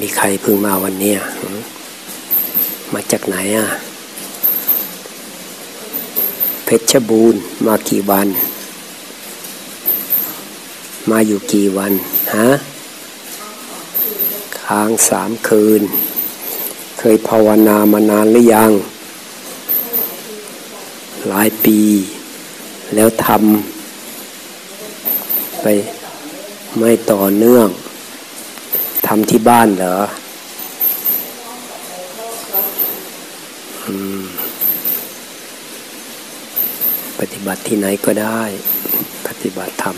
มีใครเพิ่งมาวันนี้มาจากไหนอะ เพชรบูรณ์มากี่วัน มาอยู่กี่วันฮะค้างสามคืน เคยภาวนามานานหรือยัง หลายปี แล้วทำไปไม่ต่อเนื่อง ทำที่บ้านเหรอปฏิบัติที่ไหนก็ได้ ปฏิบัติธรรม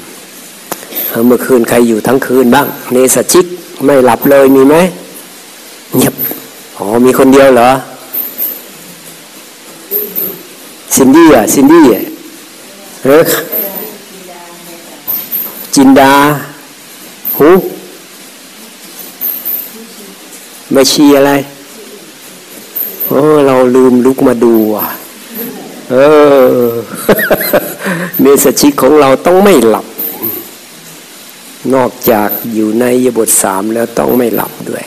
เมื่อคืนใครอยู่ทั้งคืนบ้าง เนสัชชิกไม่หลับเลยมีไหมเงียบอ๋อมีคนเดียวเหรอซินดี้อะซินดี้เออจินดาหู ไม่ชี้อะไรโอ้เราลืมลุกมาดูอะเออเมสชิกของเราต้องไม่หลับ นอกจากอยู่ในยบทสามแล้วต้องไม่หลับด้วย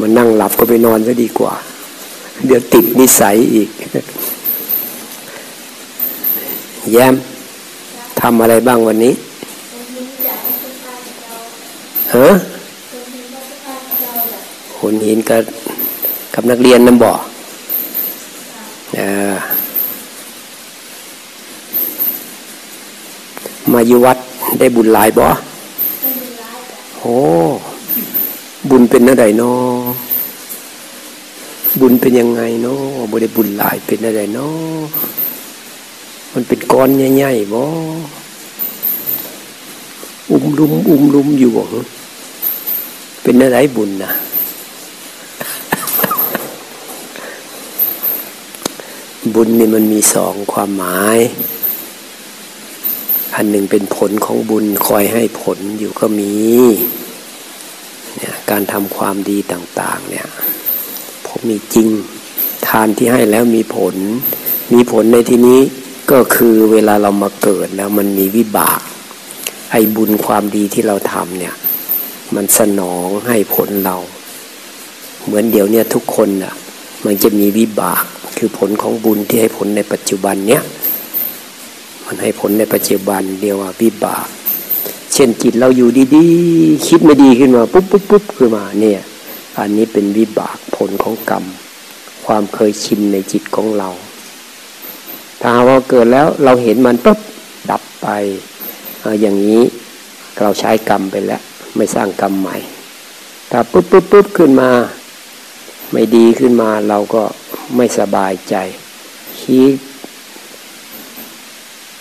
มันนั่งหลับก็ไปนอนซะดีกว่า เดี๋ยวติดนิสัยอีก แย้มทำอะไรบ้างวันนี้ฮะคนหิน กับกับนักเรียนนั่นบอกมาอยู่วัดได้บุญหลายบ่โอ้บุญเป็นอะไรเนาะบุญเป็นยังไงเนาะบ่ได้บุญหลายเป็นอะไรเนาะมันเป็นก้อนใหญ่ๆบ่อุ้มลุมอุ้มลุมอยู่บ่เป็นอะไรบุญนะ บุญนี่มันมีสองความหมาย อันหนึ่งเป็นผลของบุญคอยให้ผลอยู่ก็มีเนี่ยการทำความดีต่าง ๆ เนี่ยผมมีจริงทานที่ให้แล้วมีผล มีผลในที่นี้ก็คือเวลาเรามาเกิดแล้วมันมีวิบาก ไอ้บุญความดีที่เราทำเนี่ยมันสนองให้ผลเรา เหมือนเดี๋ยวเนี่ยทุกคนน่ะมันจะมีวิบาก คือผลของบุญที่ให้ผลในปัจจุบันเนี้ยมันให้ผลในปัจจุบันเดียวว่าวิบาก เช่นจิตเราอยู่ดีๆ คิดไม่ดีขึ้นมาปุ๊บปุ๊บปุ๊บขึ้นมาเนี่ยอันนี้เป็นวิบากผลของกรรม ความเคยชินในจิตของเรา ถ้าว่าเกิดแล้วเราเห็นมันปุ๊บดับไปอย่างนี้เราใช้กรรมไปแล้ว ไม่สร้างกรรมใหม่ ถ้าปุ๊บปุ๊บปุ๊บขึ้นมา ไม่ดีขึ้นมาเราก็ ไม่สบายใจ คิด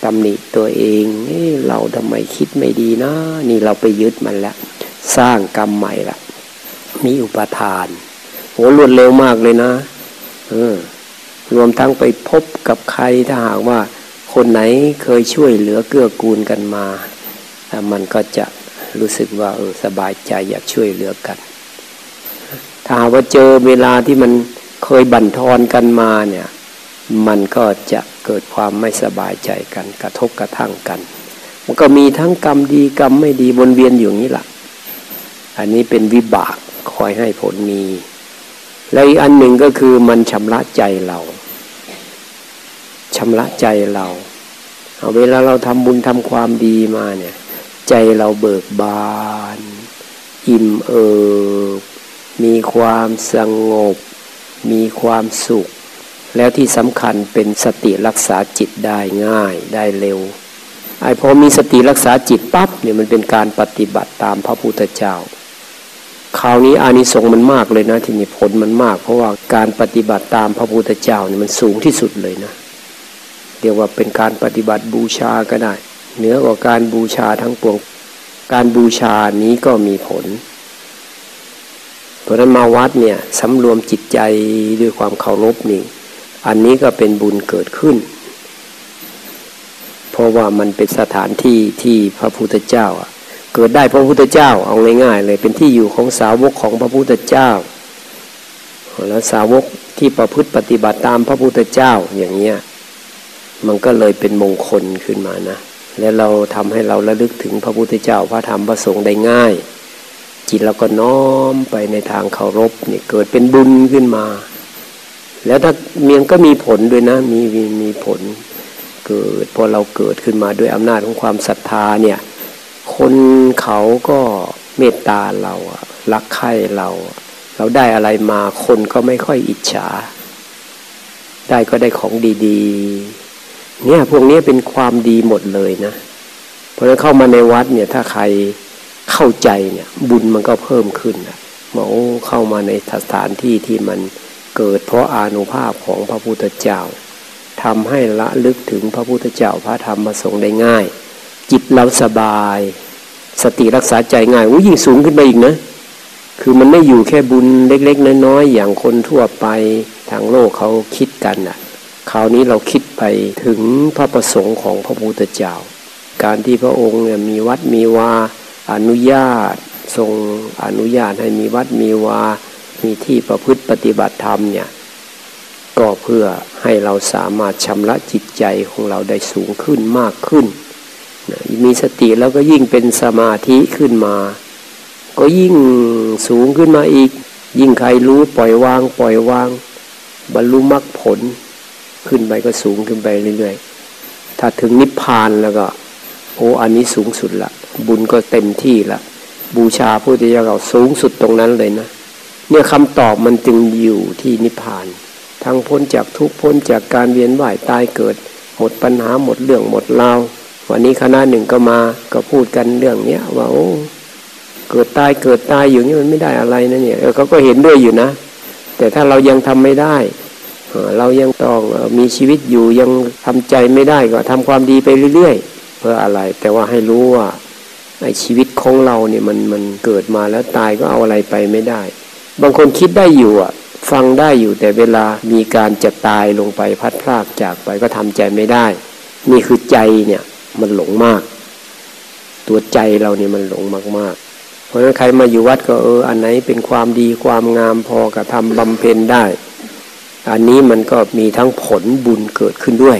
ตำหนิตัวเองนี่เราทำไมคิดไม่ดีนะ นี่เราไปยึดมันแล้วสร้างกรรมใหม่ละมีอุปทานโหรวดเร็วมากเลยนะออรวมทั้งไปพบกับใครถ้าหากว่า คนไหนเคยช่วยเหลือเกื้อกูลกันมา มันก็จะรู้สึกว่าเออสบายใจอยากช่วยเหลือกัน ถ้าว่าเจอเวลาที่มัน เคยบั่นทอนกันมาเนี่ยมันก็จะเกิดความไม่สบายใจกันกระทบกระทั่งกัน มันก็มีทั้งกรรมดีกรรมไม่ดีวนเวียนอยู่อย่างนี้แหละอันนี้เป็นวิบากคอยให้ผลมี แล้วอีกอันหนึ่งก็คือมันชำระใจเราชำระใจเราเอาเวลาเราทำบุญทำความดีมาเนี่ย ใจเราเบิกบาน อิ่มเอิบมีความสงบ มีความสุข แล้วที่สำคัญเป็นสติรักษาจิตได้ง่ายได้เร็วไอ้พอมีสติรักษาจิตปั๊บเนี่ยมันเป็นการปฏิบัติตามพระพุทธเจ้าคราวนี้อานิสงส์มันมากเลยนะที่นี่ผลมันมาก เพราะว่าการปฏิบัติตามพระพุทธเจ้าเนี่ยมันสูงที่สุดเลยนะเรียกว่าเป็นการปฏิบัติบูชาก็ได้เหนือกว่าการบูชาทั้งปวงการบูชานี้ก็มีผล เพราะนั้นมาวัดเนี่ยสำรวมจิตใจด้วยความเคารพนี่อันนี้ก็เป็นบุญเกิดขึ้น เพราะว่ามันเป็นสถานที่ที่พระพุทธเจ้าเกิดได้พระพุทธเจ้าเอาง่ายๆเลยเป็นที่อยู่ของสาวกของพระพุทธเจ้าแล้วสาวกที่ประพฤติปฏิบัติตามพระพุทธเจ้าอย่างเงี้ยมันก็เลยเป็นมงคลขึ้นมานะ และเราทำให้เราระลึกถึงพระพุทธเจ้าพระธรรมพระสงฆ์ได้ง่าย จิตเราก็น้อมไปในทางเคารพเนี่ยเกิดเป็นบุญขึ้นมา แล้วถ้าเมียงก็มีผลด้วยนะมีมีมีผลเกิดพอเราเกิดขึ้นมาด้วยอำนาจของความศรัทธาเนี่ยคนเขาก็เมตตาเรารักใคร่เรา เราได้อะไรมาคนก็ไม่ค่อยอิจฉา ได้ก็ได้ของดีๆ เนี่ยพวกนี้เป็นความดีหมดเลยนะเพราะฉะนั้นเข้ามาในวัดเนี่ยถ้าใคร เข้าใจเนี่ย บุญมันก็เพิ่มขึ้นนะมาโอ้เข้ามาในสถานที่ที่มันเกิดเพราะอานุภาพของพระพุทธเจ้าทำให้ละลึกถึงพระพุทธเจ้าพระธรรมมาสงได้ง่าย จิตเราสบาย สติรักษาใจง่ายอุ้ยิ่งสูงขึ้นไปอีกนะคือมันไม่อยู่แค่บุญเล็ก ๆ น้อยๆอย่างคนทั่วไปทางโลกเขาคิดกันอะ คราวนี้เราคิดไปถึงพระประสงค์ของพระพุทธเจ้า การที่พระองค์เนี่ยมีวัดมีวา อนุญาต ทรงอนุญาตให้มีวัดมีวา มีที่ประพฤติปฏิบัติธรรมเนี่ยก็เพื่อให้เราสามารถชำระจิตใจของเราได้สูงขึ้นมากขึ้น มีสติแล้วก็ยิ่งเป็นสมาธิขึ้นมา ก็ยิ่งสูงขึ้นมาอีก ยิ่งใครรู้ปล่อยวาง ปล่อยวาง บรรลุมรรคผล ขึ้นไปก็สูงขึ้นไปเรื่อยๆ ถ้าถึงนิพพานแล้วก็ โอ้อันนี้สูงสุดละ บุญก็เต็มที่ละบูชาพระพุทธเจ้าเราสูงสุดตรงนั้นเลยนะ เนี่ยคำตอบมันจึงอยู่ที่นิพพาน ทั้งพ้นจากทุกพ้นจากการเวียนว่ายตายเกิด หมดปัญหาหมดเรื่องหมดราววันนี้คณะหนึ่งก็มาก็พูดกันเรื่องเนี้ยว่าโอ้เกิดตายเกิดตายอยู่นี่มันไม่ได้อะไรนะเนี่ยเขาก็เห็นด้วยอยู่นะ แต่ถ้าเรายังทำไม่ได้เรายังต้องมีชีวิตอยู่ยังทำใจไม่ได้ก็ทำความดีไปเรื่อย ๆ เพื่ออะไร แต่ว่าให้รู้ว่า ไอ้ชีวิตของเราเนี่ยมันมันเกิดมาแล้วตายก็เอาอะไรไปไม่ได้ บางคนคิดได้อยู่อะ ฟังได้อยู่แต่เวลามีการจะตายลงไปพัดพลากจากไปก็ทำใจไม่ได้ นี่คือใจเนี่ยมันหลงมาก ตัวใจเราเนี่ยมันหลงมากๆ เพราะฉะนั้นใครมาอยู่วัดก็เอออันไหนเป็นความดีความงามพอกระทำบำเพ็ญได้ อันนี้มันก็มีทั้งผลบุญเกิดขึ้นด้วย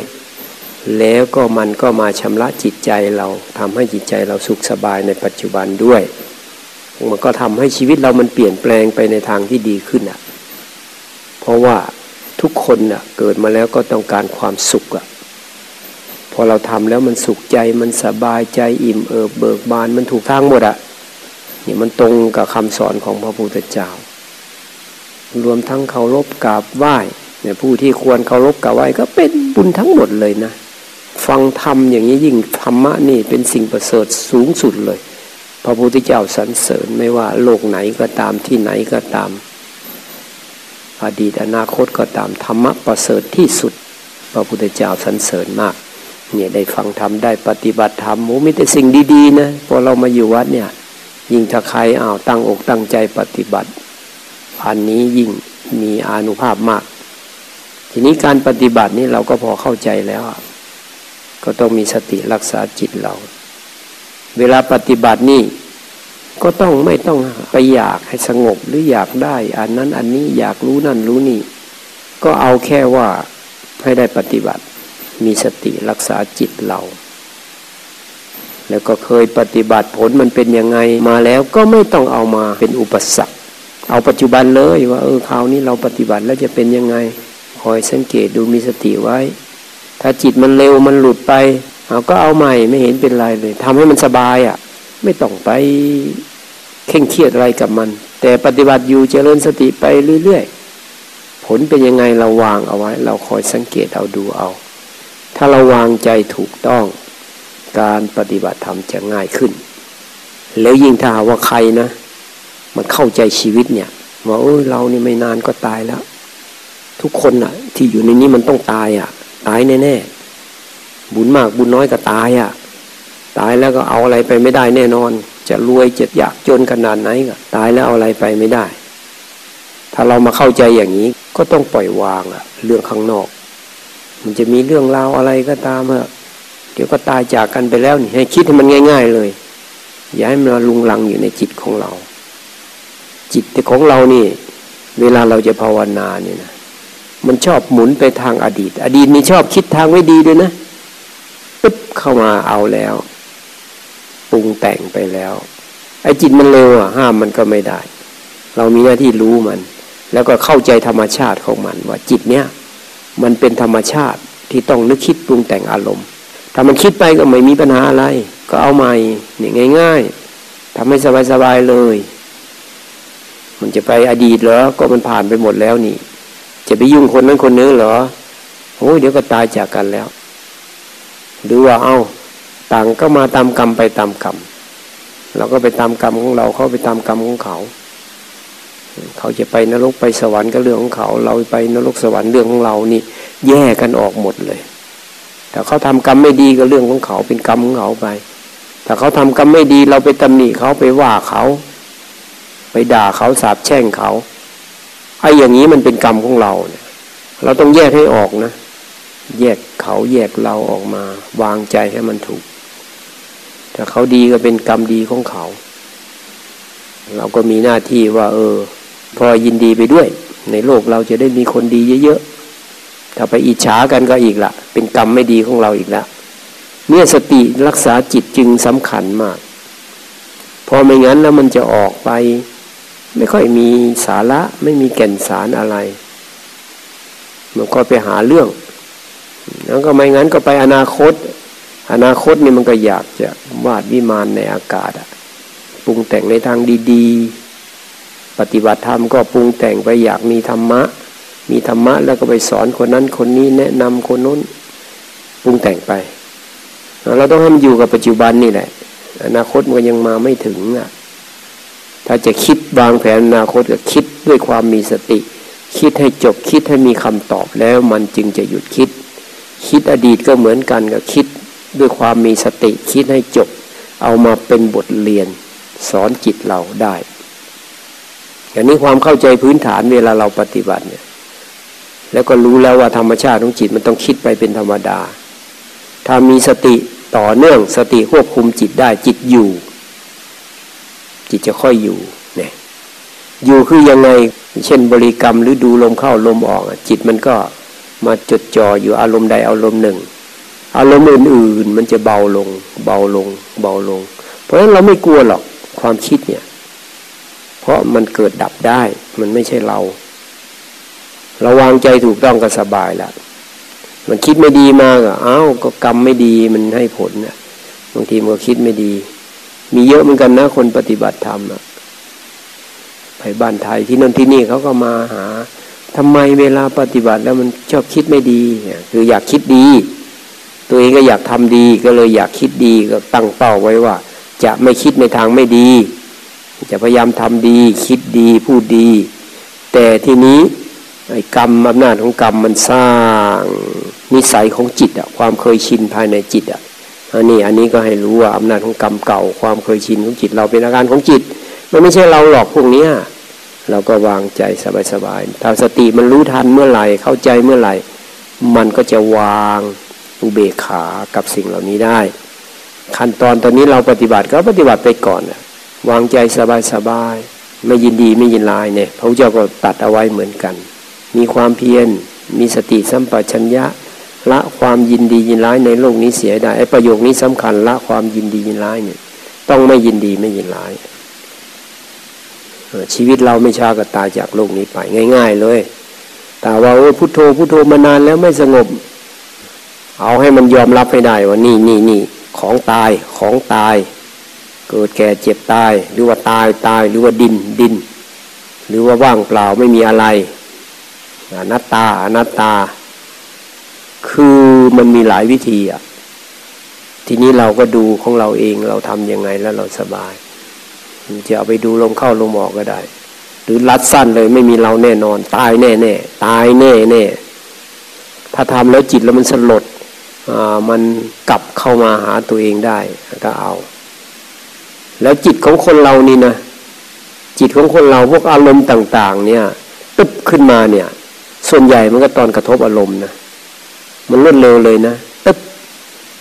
แล้วก็มันก็มาชำระจิตใจเราทำให้จิตใจเราสุขสบายในปัจจุบันด้วย มันก็ทำให้ชีวิตเรามันเปลี่ยนแปลงไปในทางที่ดีขึ้นอะ เพราะว่าทุกคนอะเกิดมาแล้วก็ต้องการความสุขอะ พอเราทำแล้วมันสุขใจมันสบายใจอิ่มเอิบเบิกบานมันถูกทางหมดอะเนี่ยมันตรงกับคำสอนของพระพุทธเจ้ารวมทั้งเคารพกราบไหว้เนี่ยผู้ที่ควรเคารพกราบไหว้ก็เป็นบุญทั้งหมดเลยนะ ฟังธรรมอย่างนี้ยิ่งธรรมะนี่เป็นสิ่งประเสริฐสูงสุดเลย พระพุทธเจ้าสรรเสริญไม่ว่าโลกไหนก็ตามที่ไหนก็ตาม อดีตอนาคตก็ตามธรรมะประเสริฐที่สุด พระพุทธเจ้าสรรเสริญมากเนี่ยได้ฟังธรรมได้ปฏิบัติธรรมโอ้มีแต่สิ่งดีๆนะพอเรามาอยู่วัดเนี่ย ยิ่งถ้าใครอ้าวตั้งอกตั้งใจปฏิบัติ อันนี้ยิ่งมีอานุภาพมาก ทีนี้การปฏิบัตินี้เราก็พอเข้าใจแล้ว ก็ต้องมีสติรักษาจิตเรา เวลาปฏิบัตินี่ก็ต้องไม่ต้องไปอยากให้สงบหรืออยากได้ อันนั้นอันนี้อยากรู้นั่นรู้นี่ ก็เอาแค่ว่าให้ได้ปฏิบัติ มีสติรักษาจิตเรา แล้วก็เคยปฏิบัติผลมันเป็นยังไงมาแล้วก็ไม่ต้องเอามาเป็นอุปสรรค เอาปัจจุบันเลยว่าเออคราวนี้เราปฏิบัติแล้วจะเป็นยังไง คอยสังเกตดูมีสติไว้ ถ้าจิตมันเร็วมันหลุดไปเอาก็เอาใหม่ไม่เห็นเป็นไรเลยทำให้มันสบายอะ่ะ ไม่ต้องไปเข่งเครียดอะไรกับมัน แต่ปฏิบัติอยู่เจริญสติไปเรื่อยๆผลเป็นยังไงเราวางเอาไว้ เราคอยสังเกตเอาดูเอา ถ้าเราวางใจถูกต้อง การปฏิบัติธรรมจะง่ายขึ้น แล้วยิ่งถ้าว่าใครนะ มันเข้าใจชีวิตเนี่ยว่าเออเรานี่ไม่นานก็ตายแล้ว ทุกคนอะ่ะ ที่อยู่ในนี้มันต้องตายอะ่ะ ตายแน่ๆบุญมากบุญน้อยก็ตายอะ่ะ ตายแล้วก็เอาอะไรไปไม่ได้แน่นอน จะรวยจะอยากจนขนาดไหนก็ตายแล้วเอาอะไรไปไม่ได้ ถ้าเรามาเข้าใจอย่างนี้ก็ต้องปล่อยวางอะเรื่องข้างนอก มันจะมีเรื่องราวอะไรก็ตามเถอะเดี๋ยวก็ตายจากกันไปแล้วนี่ให้คิดให้มันง่าย ๆ เลย อย่าให้มันลุงลังอยู่ในจิตของเรา จิตของเรานี่ เวลาเราจะภาวนาเนี่ยนะ มันชอบหมุนไปทางอดีต อดีตนี่ชอบคิดทางไม่ดีด้วยนะปึ๊บเข้ามาเอาแล้วปรุงแต่งไปแล้ว ไอ้จิตมันเร็วอะห้ามมันก็ไม่ได้ เรามีหน้าที่รู้มัน แล้วก็เข้าใจธรรมชาติของมัน ว่าจิตเนี้ยมันเป็นธรรมชาติที่ต้องนึกคิดปรุงแต่งอารมณ์ถ้ามันคิดไปก็ไม่มีปัญหาอะไร ก็เอาใหม่นี่ง่าย ๆทำให้สบายๆเลย มันจะไปอดีตเหรอก็มันผ่านไปหมดแล้วนี่ จะไปยุ่งคนนั้นคนนี้เหรอโอ้ยเดี๋ยวก็ตายจากกันแล้วหรือว่าเอา้าต่างก็มาตามกรรมไปตามกรรมเราก็ไปตามกรรมของเราเขาไปตามกรรมของเขา เขาจะไปนรกไปสวรรค์ก็เรื่องของเขา เราไปนรกสวรรค์เรื่องของเรานี่ แยกกันออกหมดเลยแต่เขาทำกรรมไม่ดีก็เรื่องของเขาเป็นกรรมของเขาไปแต่เขาทำกรรมไม่ดีเราไปตำหนิเขาไปว่าเขา ไปด่าเขาสาบแช่งเขา ไอ้อย่างนี้มันเป็นกรรมของเราเนี่ย เราต้องแยกให้ออกนะ แยกเขาแยกเราออกมา วางใจให้มันถูก ถ้าเขาดีก็เป็นกรรมดีของเขา เราก็มีหน้าที่ว่า เออ พอยินดีไปด้วย ในโลกเราจะได้มีคนดีเยอะๆ ถ้าไปอิจฉากันก็อีกละเป็นกรรมไม่ดีของเราอีกละเนี่ยสติรักษาจิตจึงสำคัญมาก พอไม่งั้นแล้วมันจะออกไป ไม่ค่อยมีสาระไม่มีแก่นสารอะไร มันก็ไปหาเรื่อง แล้วก็ไม่งั้นก็ไปอนาคต อนาคตนี่มันก็อยากจะวาดวิมานในอากาศปรุงแต่งในทางดีๆ ปฏิบัติธรรมก็ปรุงแต่งไปอยากมีธรรมะ มีธรรมะแล้วก็ไปสอนคนนั้นคนนี้แนะนำคนนู้นปรุงแต่งไป เราต้องให้มันอยู่กับปัจจุบันนี่แหละ อนาคตมันยังมาไม่ถึงอะ ถ้าจะคิดวางแผนอนาคตก็คิดด้วยความมีสติ คิดให้จบคิดให้มีคำตอบแล้วมันจึงจะหยุดคิด คิดอดีตก็เหมือนกันก็คิดด้วยความมีสติคิดให้จบ เอามาเป็นบทเรียน สอนจิตเราได้อย่างนี้ความเข้าใจพื้นฐานเวลาเราปฏิบัติเนี่ย แล้วก็รู้แล้วว่าธรรมชาติของจิตมันต้องคิดไปเป็นธรรมดา ถ้ามีสติต่อเนื่องสติควบคุมจิตได้จิตอยู่ จิตจะค่อยอยู่เนี่ยอยู่คือยังไงเช่นบริกรรมหรือดูลมเข้าลมออก จิตมันก็มาจดจ่ออยู่อารมณ์ใดอารมณ์หนึ่ง อารมณ์อื่นๆมันจะเบาลง เบาลง เบาลง เพราะฉะนั้นเราไม่กลัวหรอกความคิดเนี่ย เพราะมันเกิดดับได้ มันไม่ใช่เรา เราวางใจถูกต้องก็สบายล้วมันคิดไม่ดีมากอะอ้าวก็กรรมไม่ดีมันให้ผลนี่ยบางทีมันก็คิดไม่ดี มีเยอะเหมือนกันนะคนปฏิบัติธรรมอะไปบ้านไทยที่นั่นที่นี่เขาก็มาหาทำไมเวลาปฏิบัติแล้วมันชอบคิดไม่ดีคืออยากคิดดี ตัวเองก็อยากทำดีก็เลยอยากคิดดีก็ตั้งเป้าไว้ว่า จะไม่คิดในทางไม่ดี จะพยายามทำดี คิดดีพูดดี แต่ทีนี้ไอ้กรรมอำนาจของกรรมมันสร้าง นิสัยของจิตอะความเคยชินภายในจิตอะ อันนี้อันนี้ก็ให้รู้ว่าอำนาจของกรรมเก่าความเคยชินของจิตเราเป็นอาการของจิต มันไม่ใช่เราหลอกพวกนี้เราก็วางใจสบายๆถ้าสติมันรู้ทันเมื่อไหร่เข้าใจเมื่อไหร่ มันก็จะวางอุเบกขากับสิ่งเหล่านี้ได้ ขั้นตอนตอนนี้เราปฏิบัติก็ปฏิบัติไปก่อนวางใจสบายสบายไม่ยินดีไม่ยินลายเนี่ยพระพุทธเจ้าก็ตัดเอาไว้เหมือนกัน มีความเพียรมีสติสัมปชัญญะ ละความยินดียินร้ายในโลกนี้เสียได้ไอ้ประโยคนี้สำคัญละความยินดียินร้ายเนี่ย ต้องไม่ยินดีไม่ยินร้ายชีวิตเราไม่ช้าก็ตายจากโลกนี้ไป ง่าย ๆ เลย แต่ว่าโอ้พุโทโธพุโทโธมานานแล้วไม่สงบ เอาให้มันยอมรับให้ได้ว่านี่นี่นี่ของตายของตาย เกิดแก่เจ็บตาย หรือว่าตายตายหรือว่าดินดิน หรือว่าว่างเปล่าไม่มีอะไรอนัตตาอนัตตา คือมันมีหลายวิธีอะ ทีนี้เราก็ดูของเราเองเราทำยังไงแล้วเราสบาย จะเอาไปดูลมเข้าลมออกก็ได้ หรือรัดสั้นเลยไม่มีเราแน่นอน ตายแน่แน่ตายแน่แน่ถ้าทำแล้วจิตแล้วมันสลดมันกลับเข้ามาหาตัวเองได้ก็เอา แล้วจิตของคนเรานี่นะจิตของคนเราพวกอารมณ์ต่าง ๆ เนี่ยตึ๊บขึ้นมาเนี่ย ส่วนใหญ่มันก็ตอนกระทบอารมณ์นะ มันรวดเร็วเลยนะตึ๊บ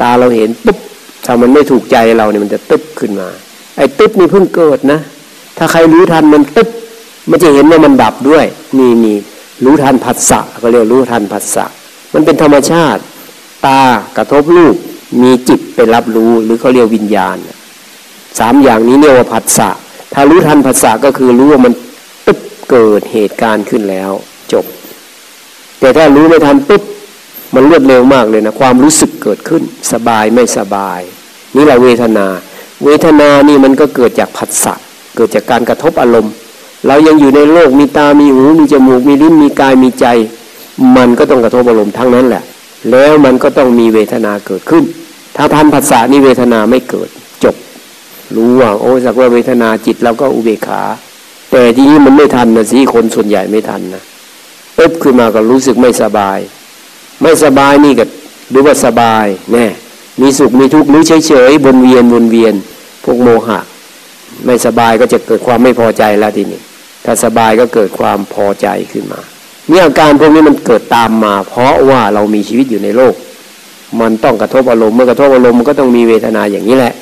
ตาเราเห็นปุ๊บถ้ามันไม่ถูกใจเราเนี่ยมันจะตึ๊บขึ้นมา ไอ้ตึ๊บนี่เพิ่งเกิดนะ ถ้าใครรู้ทันมันตึ๊บมันจะเห็นว่ามันดับด้วยนี่นี่รู้ทันผัสสะก็เรียกรู้ทันผัสสะมันเป็นธรรมชาติ ตากระทบรูปมีจิตไปรับรู้หรือเขาเรียกวิญญาณสามอย่างนี้เรียกว่าผัสสะถ้ารู้ทันผัสสะก็คือรู้ว่ามันปึ๊บเกิดเหตุการณ์ขึ้นแล้ว จบ แต่ถ้ารู้ไม่ทันปึ๊บ มันรวดเร็วมากเลยนะความรู้สึกเกิดขึ้น สบายไม่สบาย นี่เราเวทนา เวทนานี่มันก็เกิดจากผัสสะเกิดจากการกระทบอารมณ์ เรายังอยู่ในโลกมีตามีหูมีจมูกมีลิ้นมีกายมีใจ มันก็ต้องกระทบอารมณ์ทั้งนั้นแหละ แล้วมันก็ต้องมีเวทนาเกิดขึ้น ถ้าทันผัสสะนี่เวทนาไม่เกิดจบ รู้ว่าโอ้สักว่าเวทนาจิตเราก็อุเบกขา แต่ทีนี้มันไม่ทันนะสิคนส่วนใหญ่ไม่ทันนะปึ๊บขึ้นมาก็รู้สึกไม่สบาย ไม่สบายนี่ก็ดูว่าสบายแน่มีสุขมีทุกข์หรือเฉยๆวนเวียนวนเวียน พวกโมหะ ไม่สบายก็จะเกิดความไม่พอใจแล้วทีนี้ถ้าสบายก็เกิดความพอใจขึ้นมาเนี่ยอาการพวกนี้มันเกิดตามมา เพราะว่าเรามีชีวิตอยู่ในโลก มันต้องกระทบอารมณ์เมื่อกระทบอารมณ์มันก็ต้องมีเวทนาอย่างนี้แหละ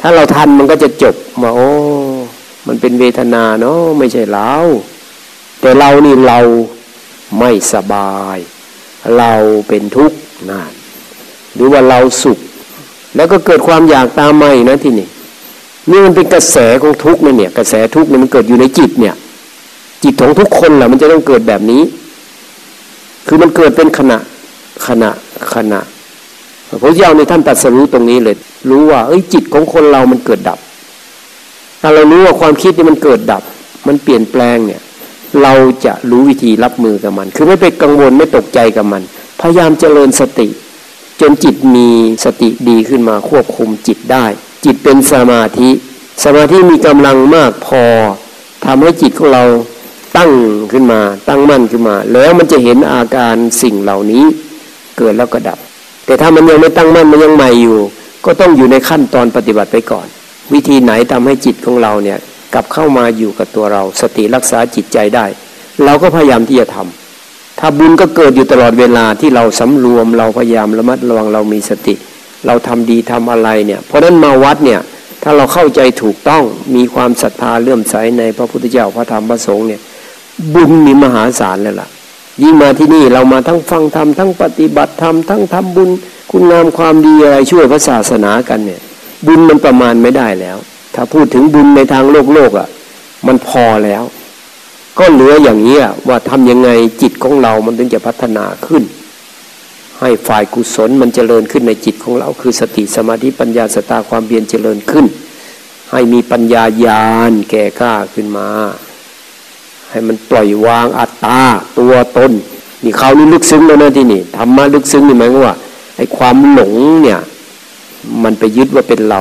ถ้าเราทันมันก็จะจบว่าโอ้มันเป็นเวทนาเนาะไม่ใช่เราแต่เรานี่เราไม่สบาย เราเป็นทุกข์นานหรือว่าเราสุข แล้วก็เกิดความอยากตามมาอีกนะที่นี่นี่มันเป็นกระแสของทุกข์เนี่ย กระแสทุกข์เนี่ยมันเกิดอยู่ในจิตเนี่ย จิตของทุกคนแหละมันจะต้องเกิดแบบนี้ คือมันเกิดเป็นขณะขณะขณะพระเจ้าในท่านตัดสรู้ตรงนี้เลย รู้ว่า เอ้ยจิตของคนเรามันเกิดดับถ้าเรารู้ว่าความคิดนี่มันเกิดดับ มันเปลี่ยนแปลงเนี่ย เราจะรู้วิธีรับมือกับมัน คือไม่ไปกังวลไม่ตกใจกับมัน พยายามเจริญสติ จนจิตมีสติดีขึ้นมาควบคุมจิตได้ จิตเป็นสมาธิ สมาธิมีกำลังมากพอทำให้จิตของเราตั้งขึ้นมา ตั้งมั่นขึ้นมา แล้วมันจะเห็นอาการสิ่งเหล่านี้เกิดแล้วก็ดับ แต่ถ้ามันยังไม่ตั้งมั่นมันยังใหม่อยู่ ก็ต้องอยู่ในขั้นตอนปฏิบัติไปก่อน วิธีไหนทำให้จิตของเราเนี่ย กลับเข้ามาอยู่กับตัวเรา สติรักษาจิตใจได้ เราก็พยายามที่จะทำถ้าบุญก็เกิดอยู่ตลอดเวลาที่เราสำรวมเราพยายามระมัดระวังเรามีสติ เราทำดีทำอะไรเนี่ยเพราะนั้นมาวัดเนี่ยถ้าเราเข้าใจถูกต้องมีความศรัทธาเลื่อมใสในพระพุทธเจ้าพระธรรมพระสงฆ์เนี่ยบุญมีมหาศาลเลยล่ะ ยิ่งมาที่นี่เรามาทั้งฟังธรรมทั้งปฏิบัติธรรมทั้งทำบุญ คุณงามความดีอะไรช่วยพระศาสนากันเนี่ย บุญมันประมาณไม่ได้แล้ว ถ้าพูดถึงบุญในทางโลกโลกอะ มันพอแล้ว ก็เหลืออย่างนี้ว่าทำยังไงจิตของเรามันถึงจะพัฒนาขึ้น ให้ฝ่ายกุศลมันเจริญขึ้นในจิตของเรา คือสติสมาธิปัญญาสตาความเบียนเจริญขึ้น ให้มีปัญญาญาณแก่กล้าขึ้นมา ให้มันปล่อยวางอัตตาตัวตนนี่เขาลึกซึ้งแล้วนะที่นี่ธรรมะลึกซึ้งนี่หมายว่าไอ้ความหลงเนี่ย มันไปยึดว่าเป็นเรา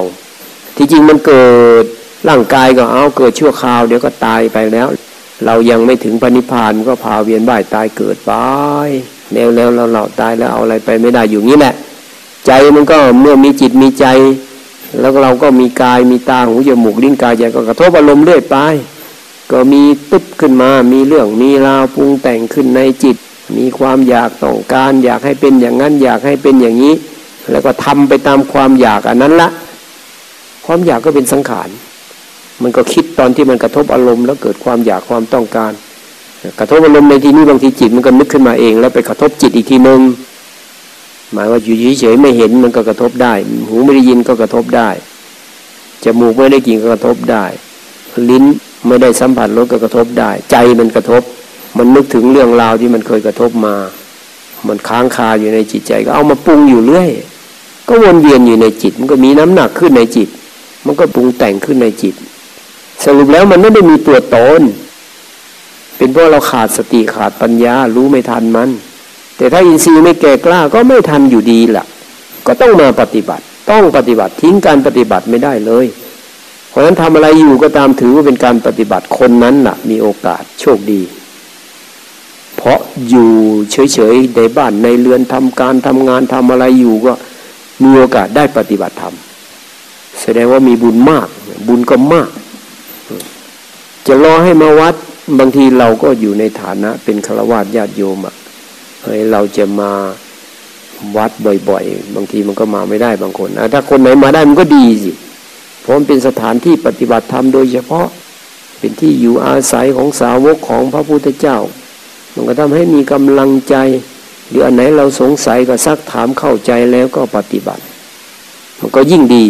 ที่จริงมันเกิดร่างกายก็เอาเกิดชั่วคราวเดี๋ยวก็ตายไปแล้ว เรายังไม่ถึงปณิพานก็พาเวียนว่ายตายเกิดไปแล้วแล้วเราเราตายแล้วเอาอะไรไปไม่ได้อยู่งี้แหละ ใจมันก็เมื่อมีจิตมีใจ แล้วเราก็มีกายมีตาหูจมูกลิ้นกายใจก็กระทบอารมณ์เรื่อยไป ก็มีตุ๊บขึ้นมา มีเรื่องมีราวปรุงแต่งขึ้นในจิต มีความอยากต้องการ อยากให้เป็นอย่างนั้นอยากให้เป็นอย่างนี้ แล้วก็ทำไปตามความอยากอันนั้นละ ความอยากก็เป็นสังขาร มันก็คิดตอนที่มันกระทบอารมณ์แล้วเกิดความอยากความต้องการ กระทบอารมณ์ในที่นี้บางทีจิตมันก็นึกขึ้นมาเอง แล้วไปกระทบจิตอีกทีนึงหมายว่าอยู่เฉยๆไม่เห็นมันก็กระทบได้ หูไม่ได้ยินก็กระทบได้จมูกไม่ได้กลิ่นก็กระทบได้ ลิ้นไม่ได้สัมผัสรสก็กระทบได้ ใจมันกระทบ มันนึกถึงเรื่องราวที่มันเคยกระทบมา มันค้างคาอยู่ในจิตใจก็เอามาปรุงอยู่เรื่อย ก็วนเวียนอยู่ในจิตมันก็มีน้ำหนักขึ้นในจิต มันก็ปรุงแต่งขึ้นในจิต สรุปแล้วมันไม่ได้มีตัวตน เป็นเพราะเราขาดสติขาดปัญญา รู้ไม่ทันมัน แต่ถ้าอินทรีย์ไม่แก่กล้าก็ไม่ทันอยู่ดีแหละก็ต้องมาปฏิบัติ ต้องปฏิบัติทิ้งการปฏิบัติไม่ได้เลย เพราะฉะนั้นทำอะไรอยู่ก็ตามถือว่าเป็นการปฏิบัติคนนั้นแหละมีโอกาสโชคดีเพราะอยู่เฉยๆในบ้านในเรือนทำการทำงานทำอะไรอยู่ก็มีโอกาสได้ปฏิบัติธรรม แสดงว่ามีบุญมาก บุญก็มาก จะรอให้มาวัดบางทีเราก็อยู่ในฐานะเป็นฆราวาสญาติโยมอะเฮ้ยเราจะมาวัดบ่อย ๆ บางทีมันก็มาไม่ได้บางคนถ้าคนไหนมาได้มันก็ดีสิเพราะมันเป็นสถานที่ปฏิบัติธรรมโดยเฉพาะเป็นที่อยู่อาศัยของสาวกของพระพุทธเจ้า มันก็ทำให้มีกำลังใจ หรืออันไหนเราสงสัยก็ซักถามเข้าใจแล้วก็ปฏิบัติ มันก็ยิ่งดี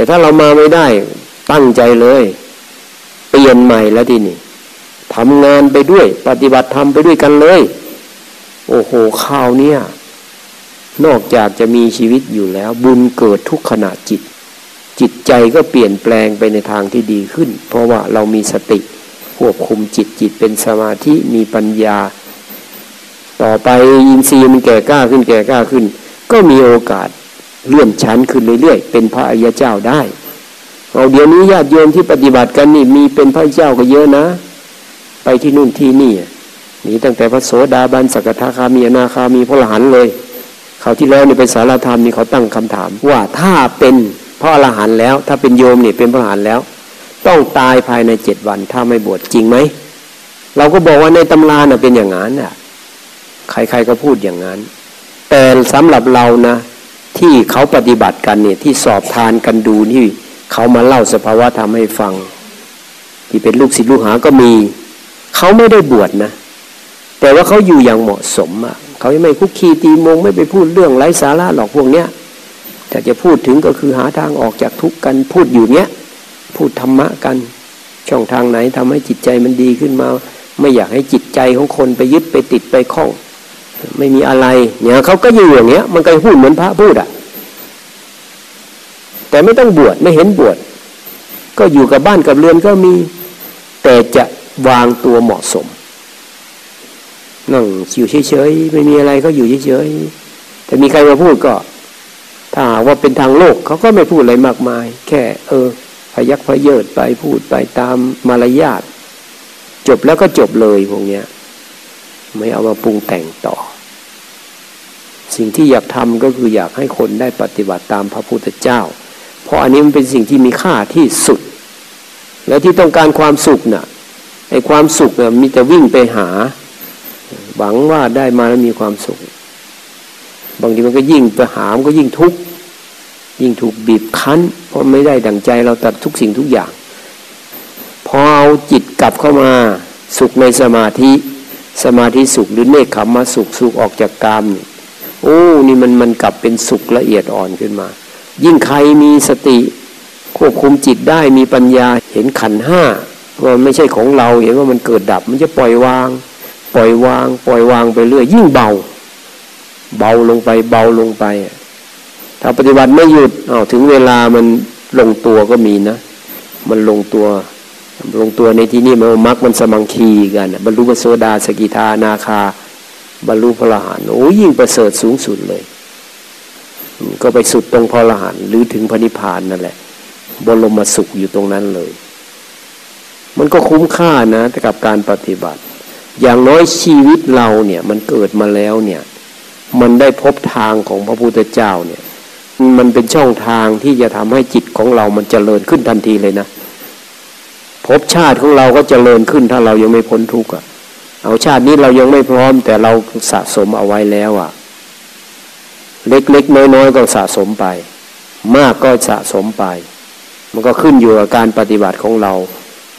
แต่ถ้าเรามาไม่ได้ตั้งใจเลย เปลี่ยนใหม่แล้วทีนี้ทำงานไปด้วย ปฏิบัติธรรมไปด้วยกันเลย โอ้โหข้าวเนี่ย นอกจากจะมีชีวิตอยู่แล้ว บุญเกิดทุกขณะจิต จิตใจก็เปลี่ยนแปลงไปในทางที่ดีขึ้น เพราะว่าเรามีสติควบคุมจิตจิตเป็นสมาธิมีปัญญา ต่อไปอินทรีย์มันแก่กล้าขึ้นแก่กล้าขึ้น ก็มีโอกาส เลื่อนชั้นขึ้นเรื่อยๆเป็นพระอริยเจ้าได้เอาเดี๋ยวนี้ญาติโยมที่ปฏิบัติกันนี่มีเป็นพระเจ้าก็เยอะนะ ไปที่นู่นที่นี่มีตั้งแต่พระโสดาบันสกทาคามีอนาคามีพระหลานเลยเขาที่แล้วนี่ไปสารธรรมนี่เขาตั้งคำถาม ว่าถ้าเป็นพระอรหันต์แล้ว ถ้าเป็นโยมเนี่เป็นพระอรหันต์แล้ว ต้องตายภายในเจ็ดวัน ถ้าไม่บวชจริงไหมเราก็บอกว่าในตำราน่ะเป็นอย่างนั้นน่ะ ใครๆก็พูดอย่างนั้น แต่สำหรับเรานะ ที่เขาปฏิบัติกันเนี่ยที่สอบทานกันดูที่เขามาเล่าสภาวะธรรมให้ฟัง ที่เป็นลูกศิษย์ลูกหาก็มี เขาไม่ได้บวชนะ แต่ว่าเขาอยู่อย่างเหมาะสมอะเขาไม่คุกคีตีมงไม่ไปพูดเรื่องไร้สาระหรอกพวกเนี้ยแต่จะพูดถึงก็คือหาทางออกจากทุกข์กันพูดอยู่เนี้ยพูดธรรมะกันช่องทางไหนทำให้จิตใจมันดีขึ้นมา ไม่อยากให้จิตใจของคนไปยึดไปติดไปคล้อง ไม่มีอะไร เนี่ยเขาก็อยู่อย่างเนี้ย มันก็พูดเหมือนพระพูดอะ แต่ไม่ต้องบวชไม่เห็นบวชก็อยู่กับบ้านกับเรือนก็มี แต่จะวางตัวเหมาะสมนั่งอยู่เฉยๆไม่มีอะไรก็อยู่เฉยๆแต่มีใครมาพูดก็ถ้าว่าเป็นทางโลกเขาก็ไม่พูดอะไรมากมาย แค่ เออ พยักพยเยิดไปพูดไปตามมารยาทจบแล้วก็จบเลยพวกเนี้ย ไม่เอามาปรุงแต่งต่อ สิ่งที่อยากทำก็คืออยากให้คนได้ปฏิบัติตามพระพุทธเจ้า เพราะอันนี้มันเป็นสิ่งที่มีค่าที่สุด แล้วที่ต้องการความสุขน่ะไอ้ความสุขน่ะมีแต่วิ่งไปหา หวังว่าได้มาแล้วมีความสุข บางทีมันก็ยิ่งไปหามก็ยิ่งทุกข์ยิ่งถูกบีบคั้น เพราะไม่ได้ดั่งใจเราตัดทุกสิ่งทุกอย่าง พอเอาจิตกลับเข้ามาสุขในสมาธิสมาธิสุขหรือเนคขมมาสุขสุขออกจากกาม โอ้นี่มันมันกลับเป็นสุขละเอียดอ่อนขึ้นมา ยิ่งใครมีสติ ควบคุมจิตได้มีปัญญาเห็นขันห้าว่าไม่ใช่ของเราเห็นว่ามันเกิดดับ มันจะปล่อยวาง ปล่อยวาง ปล่อยวางไปเรื่อยยิ่งเบา เบาลงไปเบาลงไป ถ้าปฏิบัติไม่หยุดอ้าวถึงเวลามันลงตัวก็มีนะ มันลงตัวลงตัวในที่นี้มันมักมันสมังคีกันบรรลุโสดาสกิทานาคา บรรลุพระอรหันต์โอ้ยิ่งประเสริฐสูงสุดเลย ก็ไปสุดตรงพระอรหันต์หรือถึงพระนิพพานนั่นแหละ บรมสุขอยู่ตรงนั้นเลย มันก็คุ้มค่านะกับการปฏิบัติ อย่างน้อยชีวิตเราเนี่ยมันเกิดมาแล้วเนี่ยมันได้พบทางของพระพุทธเจ้าเนี่ย มันเป็นช่องทางที่จะทำให้จิตของเรามันเจริญขึ้นทันทีเลยนะพบชาติของเราก็เจริญขึ้นถ้าเรายังไม่พ้นทุกข์อะ เอาชาตินี้เรายังไม่พร้อม แต่เราสะสมเอาไว้แล้วอะ เล็กๆน้อยๆก็สะสมไป มากก็สะสมไป มันก็ขึ้นอยู่กับการปฏิบัติของเรา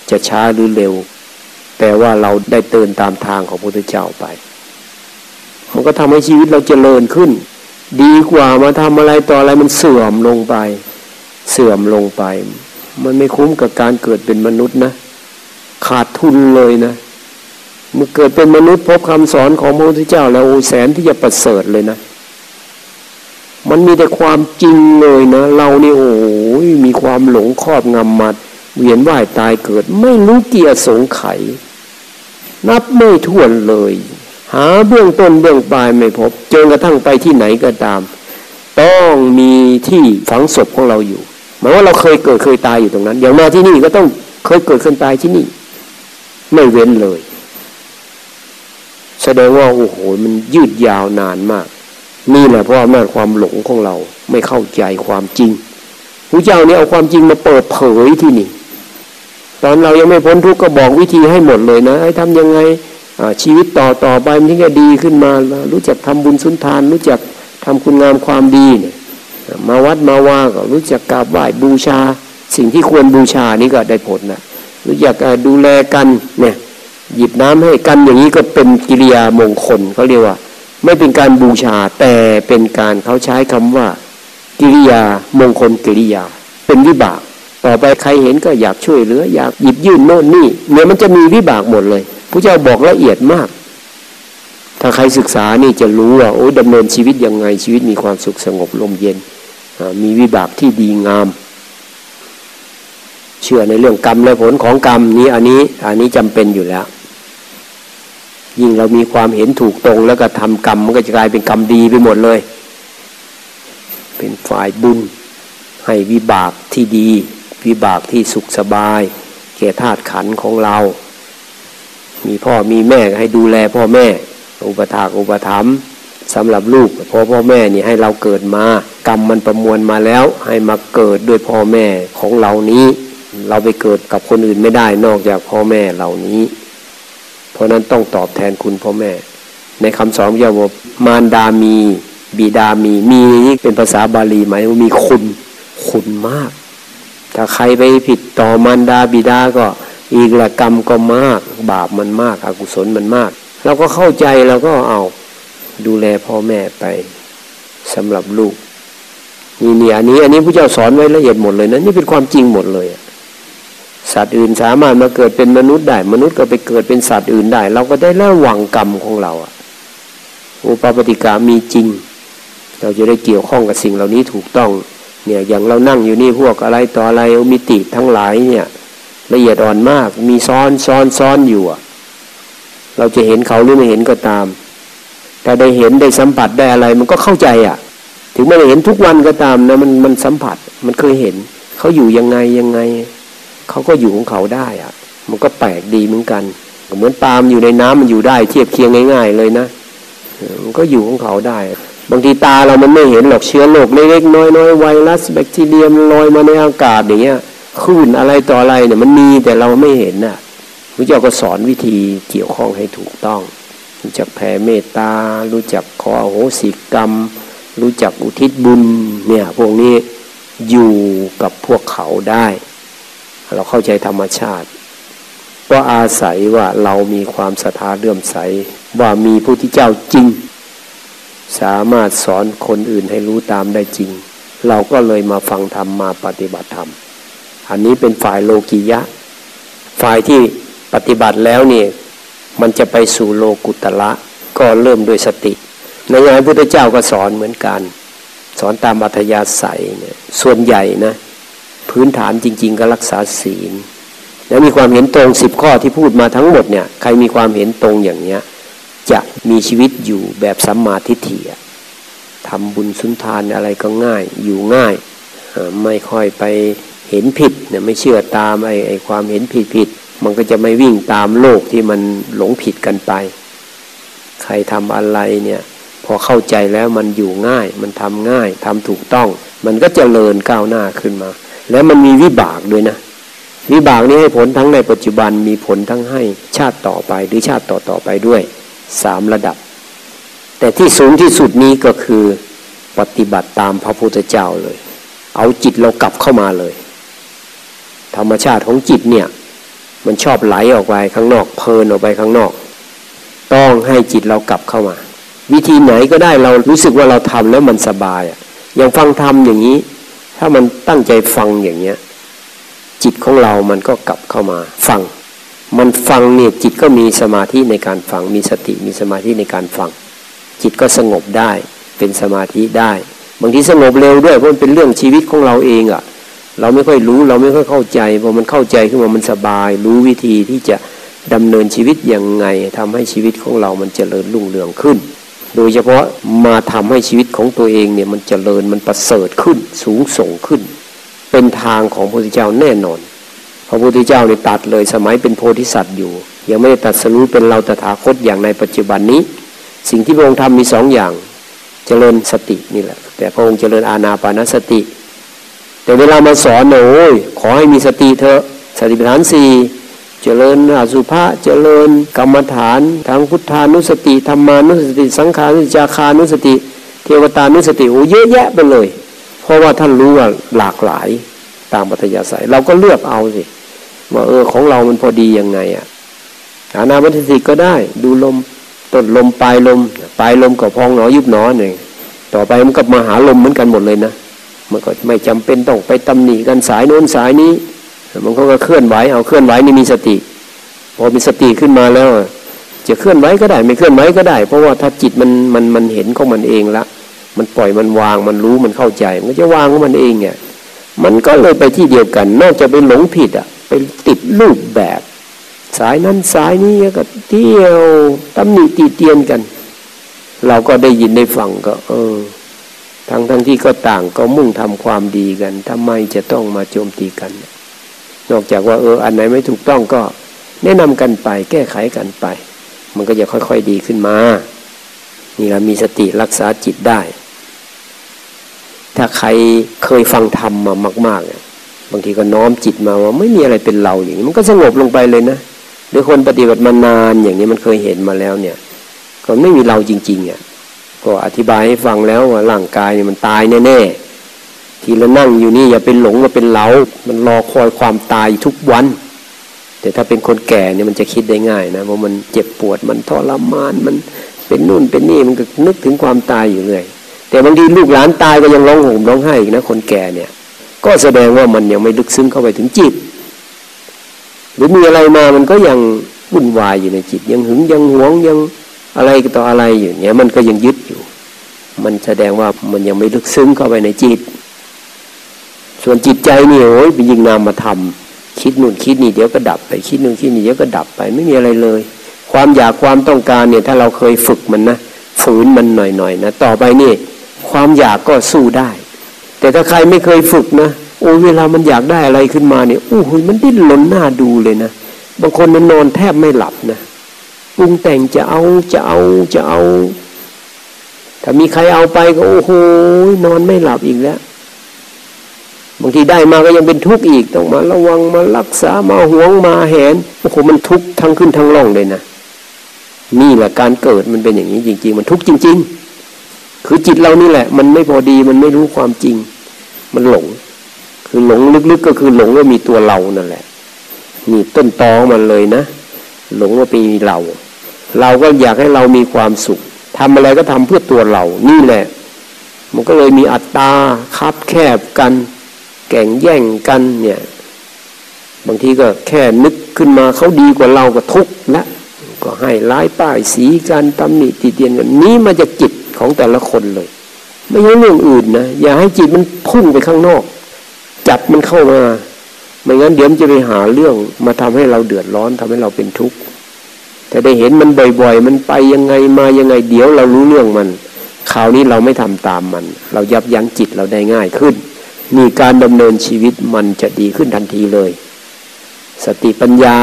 จะช้าหรือเร็ว แต่ว่าเราได้เตือนตามทางของพระพุทธเจ้าไป มันก็ทำให้ชีวิตเราเจริญขึ้น ดีกว่ามาทำอะไรต่ออะไรมันเสื่อมลงไป เสื่อมลงไป มันไม่คุ้มกับการเกิดเป็นมนุษย์นะ ขาดทุนเลยนะ เมื่อเกิดเป็นมนุษย์พบคำสอนของพระพุทธเจ้า แล้วโอแสนที่จะประเสริฐเลยนะ มันมีแต่ความจริงเลยนะ เรานี่โอ้ยมีความหลงครอบงำมัดเวียนว่ายตายเกิด ไม่รู้เกียรสงไข นับไม่ถ้วนเลย หาเบื้องต้นเบื้องปลายไม่พบจนกระทั่งไปที่ไหนก็ตาม ต้องมีที่ฝังศพของเราอยู่หมายว่าเราเคยเกิดเคยตายอยู่ตรงนั้น อย่างมาที่นี่ก็ต้องเคยเกิดเคยตายที่นี่ ไม่เว้นเลย แสดงว่าโอ้โหมันยืดยาวนานมาก นี่แหละเพราะอำนาจความหลงของเราไม่เข้าใจความจริงพระเจ้าเนี่ยเอาความจริงมาเปิดเผยที่นี่ ตอนเรายังไม่พ้นทุกข์ก็บอกวิธีให้หมดเลยนะไอ้ทำยังไงชีวิตต่อต่อไปมันถึงจะดีขึ้นมา รู้จักทำบุญสุนทาน รู้จักทำคุณงามความดีเนี่ยมาวัดมาว่าก็รู้จักกราบไหว้บูชา สิ่งที่ควรบูชานี่ก็ได้ผลนะรู้จักดูแลกันเนี่ย หยิบน้ำให้กันอย่างนี้ก็เป็นกิริยามงคลเขาเรียกว่า ไม่เป็นการบูชาแต่เป็นการเขาใช้คำว่า กิริยามงคลกิริยาเเป็นวิบาก ต่อไปใครเห็นก็อยากช่วยเหลืออยากหยิบยื่นโน่นนี่เนี่ยมันจะมีวิบากหมดเลยพระเจ้าบอกละเอียดมาก ถ้าใครศึกษานี่จะรู้ว่าโอ้ดำเนินชีวิตยังไงชีวิตมีความสุขสงบลมเย็นมีวิบากที่ดีงาม เชื่อในเรื่องกรรมและผลของกรรมนี้อันนี้อันนี้จำเป็นอยู่แล้ว ยิ่งเรามีความเห็นถูกตรง แล้วก็ทำกรรมมันก็จะกลายเป็นกรรมดีไปหมดเลย เป็นฝ่ายบุญ ให้วิบากที่ดี วิบากที่สุขสบาย แก่ธาตุขันของเรา มีพ่อมีแม่ให้ดูแลพ่อแม่ อุปถากอุปถัมภ์สำหรับลูกพ่อพ่อแม่นี่ให้เราเกิดมากรรมมันประมวลมาแล้ว ให้มาเกิดด้วยพ่อแม่ของเรานี้ เราไปเกิดกับคนอื่นไม่ได้นอกจากพ่อแม่เหล่านี้ เพราะนั้นต้องตอบแทนคุณพ่อแม่ ในคำสอนพระว่ามารดามี บิดามี มีนี่เป็นภาษาบาลีหมายว่ามีคุณคุณมาก ถ้าใครไปผิดต่อมารดาบิดาก็อีกละกรรมก็มาก บาปมันมากอกุศลมันมาก เราก็เข้าใจเราก็เอาดูแลพ่อแม่ไปสำหรับลูกนี่เนี่ยอันนี้ อันนี้พระเจ้าสอนไว้ละเอียดหมดเลยนะนี่เป็นความจริงหมดเลย สัตว์อื่นสามารถมาเกิดเป็นมนุษย์ได้ มนุษย์ก็ไปเกิดเป็นสัตว์อื่นได้ เราก็ได้ระวังกรรมของเราอะอุปปฏิกามีจริง เราจะได้เกี่ยวข้องกับสิ่งเหล่านี้ถูกต้องเนี่ยอย่างเรานั่งอยู่นี่พวกอะไรต่ออะไรมิติทั้งหลายเนี่ยละเอียดอ่อนมาก มีซ้อนซ้อนซ้อนอยู่เราจะเห็นเขาหรือไม่เห็นก็ตาม แต่ได้เห็นได้สัมผัสได้อะไร มันก็เข้าใจอะ ถึงไม่ได้เห็นทุกวันก็ตามนะมันมันสัมผัสมันเคยเห็น เขาอยู่ยังไงยังไง เขาก็อยู่ของเขาได้อะมันก็แปลกดีเหมือนกันเหมือนปาล์มอยู่ในน้ำมันอยู่ได้ เทียบเคียงง่าย ๆ เลยนะมันก็อยู่ของเขาได้ บางทีตาเรามันไม่เห็นหรอกเชื้อโรคเล็กๆน้อยๆไวรัสแบคทีเรียมลอยมาในอากาศอย่างเงี้ยคลื่นอะไรต่ออะไรเนี่ยมันมีแต่เราไม่เห็นน่ะพระเจ้าก็สอนวิธีเกี่ยวข้องให้ถูกต้อง รู้จักแผ่เมตตา รู้จักขอโหสิกรรม รู้จักอุทิศบุญเนี่ยพวกนี้อยู่กับพวกเขาได้ เราเข้าใจธรรมชาติก็อาศัยว่าเรามีความศรัทธาเลื่อมใส ว่ามีผู้ที่เจ้าจริง สามารถสอนคนอื่นให้รู้ตามได้จริง เราก็เลยมาฟังธรรมมาปฏิบัติธรรม อันนี้เป็นฝ่ายโลกียะ ฝ่ายที่ปฏิบัติแล้วเนี่ยมันจะไปสู่โลกุตละก็เริ่มด้วยสติ ในงานพุทธเจ้าก็สอนเหมือนกัน สอนตามอัธยาศัยเนี่ยส่วนใหญ่นะ พื้นฐานจริง ๆ ก็รักษาศีล แล้วมีความเห็นตรงสิบข้อที่พูดมาทั้งหมดเนี่ยใครมีความเห็นตรงอย่างเนี้ยจะมีชีวิตอยู่แบบสัมมาทิฏฐิทำบุญสุนทานอะไรก็ง่าย อยู่ง่าย ไม่ค่อยไปเห็นผิดเนี่ยไม่เชื่อตามไอ้ไอความเห็นผิดผิด มันก็จะไม่วิ่งตามโลกที่มันหลงผิดกันไป ใครทำอะไรเนี่ยพอเข้าใจแล้วมันอยู่ง่าย มันทำง่ายทำถูกต้อง มันก็จเจริญก้าวหน้าขึ้นมา แล้วมันมีวิบากด้วยนะ วิบากนี้ให้ผลทั้งในปัจจุบันมีผลทั้งให้ชาติต่อไปหรือชาติต่อต่อไปด้วยสามระดับ แต่ที่สูงที่สุดนี้ก็คือปฏิบัติตามพระพุทธเจ้าเลย เอาจิตเรากลับเข้ามาเลย ธรรมชาติของจิตเนี่ย มันชอบไหลออกไปข้างนอก เพลินออกไปข้างนอก ต้องให้จิตเรากลับเข้ามา วิธีไหนก็ได้เรารู้สึกว่าเราทำแล้วมันสบายอะอย่างฟังธรรมอย่างนี้ ถ้ามันตั้งใจฟังอย่างเนี้ย จิตของเรามันก็กลับเข้ามา ฟัง มันฟังเนี่ยจิตก็มีสมาธิในการฟัง มีสติมีสมาธิในการฟัง จิตก็สงบได้เป็นสมาธิได้ บางทีสงบเร็วด้วยเพราะมันเป็นเรื่องชีวิตของเราเองอะ เราไม่ค่อยรู้เราไม่ค่อยเข้าใจพอมันเข้าใจขึ้นมามันสบาย รู้วิธีที่จะดำเนินชีวิตยังไงทำให้ชีวิตของเรามันเจริญรุ่งเรืองขึ้น โดยเฉพาะมาทำให้ชีวิตของตัวเองเนี่ยมันเจริญมันประเสริฐขึ้นสูงส่งขึ้น เป็นทางของพระพุทธเจ้าแน่นอน พระพุทธเจ้าเนี่ยตัดเลยสมัยเป็นโพธิสัตว์อยู่ ยังไม่ได้ตัดสรู้เป็นเราตถาคตอย่างในปัจจุบันนี้ สิ่งที่พระองค์ทำมีสองอย่างเจริญสตินี่แหละ แต่พระองค์เจริญอาณาปานสติ แต่เวลามาสอนเนี่ยโอ้ยขอให้มีสติเถอะสติปัฏฐานสี่ เจริญอสุภะเจริญกรรมฐานทางพุทธานุสติธรรมานุสติ สังขานุสติจาคานุสติ เทวตานุสติโอ้เยอะแยะไปเลย เพราะว่าท่านรู้ว่าหลากหลายตามปัทยาศัยเราก็เลือกเอาสิว่าเออของเรามันพอดียังไงอะอานาบัตสิก็ได้ดูลมต้นลมปลายลมปลายลมกับพองหนอยุบหนอหนึ่งต่อไปมันกับมาหาลมเหมือนกันหมดเลยนะมันก็ไม่จำเป็นต้องไปตำหนิกันสายโน้นสายนี้ มันก็เคลื่อนไหวเอาเคลื่อนไหวนี่มีสติ พอมีสติขึ้นมาแล้ว จะเคลื่อนไหวก็ได้ ไม่เคลื่อนไหวก็ได้ เพราะว่าถ้าจิตมันมันมันเห็นของมันเองละ มันปล่อยมันวางมันรู้มันเข้าใจ มันก็จะวางของมันเองเนี่ยมันก็เลยไปที่เดียวกัน นอกจากไปหลงผิดอะไปติดรูปแบบ สายนั้นสายนี้ก็เที่ยวตำหนิตีเตียนกัน เราก็ได้ยินได้ฟังก็ เออทั้งทั้งที่ก็ต่างก็มุ่งทำความดีกันทำไมจะต้องมาโจมตีกันน นอกจากว่าเอออันไหนไม่ถูกต้องก็แนะนำกันไป แก้ไขกันไป มันก็จะค่อยๆดีขึ้นมา นี่เรามีสติรักษาจิตได้ ถ้าใครเคยฟังธรรมมามากๆบางทีก็น้อมจิตมาว่าไม่มีอะไรเป็นเราอย่างนี้มันก็สงบลงไปเลยนะหรือคนปฏิบัติมานานอย่างนี้มันเคยเห็นมาแล้วเนี่ย ก็ไม่มีเราจริงๆอะก็อธิบายให้ฟังแล้วว่าร่างกายมันตายแน่ๆ ที่เรานั่งอยู่นี่อย่าเป็นหลงว่าเป็นเรามันรอคอยความตายทุกวัน แต่ถ้าเป็นคนแก่เนี่ยมันจะคิดได้ง่ายนะเพราะมันเจ็บปวดมันทรมานมันเป็นนู่นเป็นนี่มันก็นึกถึงความตายอยู่เลยแต่บางทีลูกหลานตายก็ยังร้องห่มร้องไห้อีกนะคนแก่เนี่ย ก็แสดงว่ามันยังไม่ลึกซึ้งเข้าไปถึงจิต หรือมีอะไรมามันก็ยังวุ่นวายอยู่ในจิต ยังหึงยังหวงยังอะไรต่ออะไรอยู่เนี้ยมันก็ยังยึดอยู่ มันแสดงว่ามันยังไม่ลึกซึ้งเข้าไปในจิต ส่วนจิตใจนี่โอ้ยเป็นยิงนามมาทำคิดนู่นคิดนี่เดี๋ยวก็ดับไปคิดนู่นคิดนี่เดี๋ยวก็ดับไปไม่มีอะไรเลย ความอยากความต้องการเนี่ยถ้าเราเคยฝึกมันนะฝืนมันหน่อยๆนะต่อไปนี่ความอยากก็สู้ได้ แต่ถ้าใครไม่เคยฝึกนะโอ้เวลามันอยากได้อะไรขึ้นมาเนี่ยโอ้โหมันดิ้นรนหน้าดูเลยนะบางคนมันนอนแทบไม่หลับนะปรุงแต่งจะเอาจะเอาจะเอา ถ้ามีใครเอาไปก็โอ้โหนอนไม่หลับอีกแล้ว บางทีได้มาก็ยังเป็นทุกข์อีก ต้องมาระวังมารักษามาหวงมาแหนโอ้โหมันทุกข์ทั้งขึ้นทั้งล่องเลยนะนี่แหละการเกิดมันเป็นอย่างนี้จริง ๆ มันทุกข์จริง ๆ คือจิตเรานี่แหละ มันไม่พอดีมันไม่รู้ความจริง มันหลง คือหลงลึกๆก็คือหลงว่ามีตัวเรานั่นแหละนี่ต้นตอมันเลยนะ หลงว่าเป็นเรา เราก็อยากให้เรามีความสุขทำอะไรก็ทำเพื่อตัวเรา นี่แหละ มันก็เลยมีอัตตาคับแคบกัน แก่งแย่งกันเนี่ย บางทีก็แค่นึกขึ้นมาเขาดีกว่าเราก็ทุกข์ละก็ให้ร้ายป้ายสีกันตำหนิติเตียนกันนี้มาจากจิตของแต่ละคนเลย ไม่ใช่เรื่องอื่นนะอย่าให้จิตมันพุ่งไปข้างนอก จับมันเข้ามา ไม่งั้นเดี๋ยวมันจะไปหาเรื่องมาทำให้เราเดือดร้อนทำให้เราเป็นทุกข์แต่ได้เห็นมันบ่อย ๆ มันไปยังไงมายังไงเดี๋ยวเรารู้เรื่องมันคราวนี้เราไม่ทำตามมัน เรายับยั้งจิตเราได้ง่ายขึ้น มีการดำเนินชีวิตมันจะดีขึ้นทันทีเลย สติปัญญา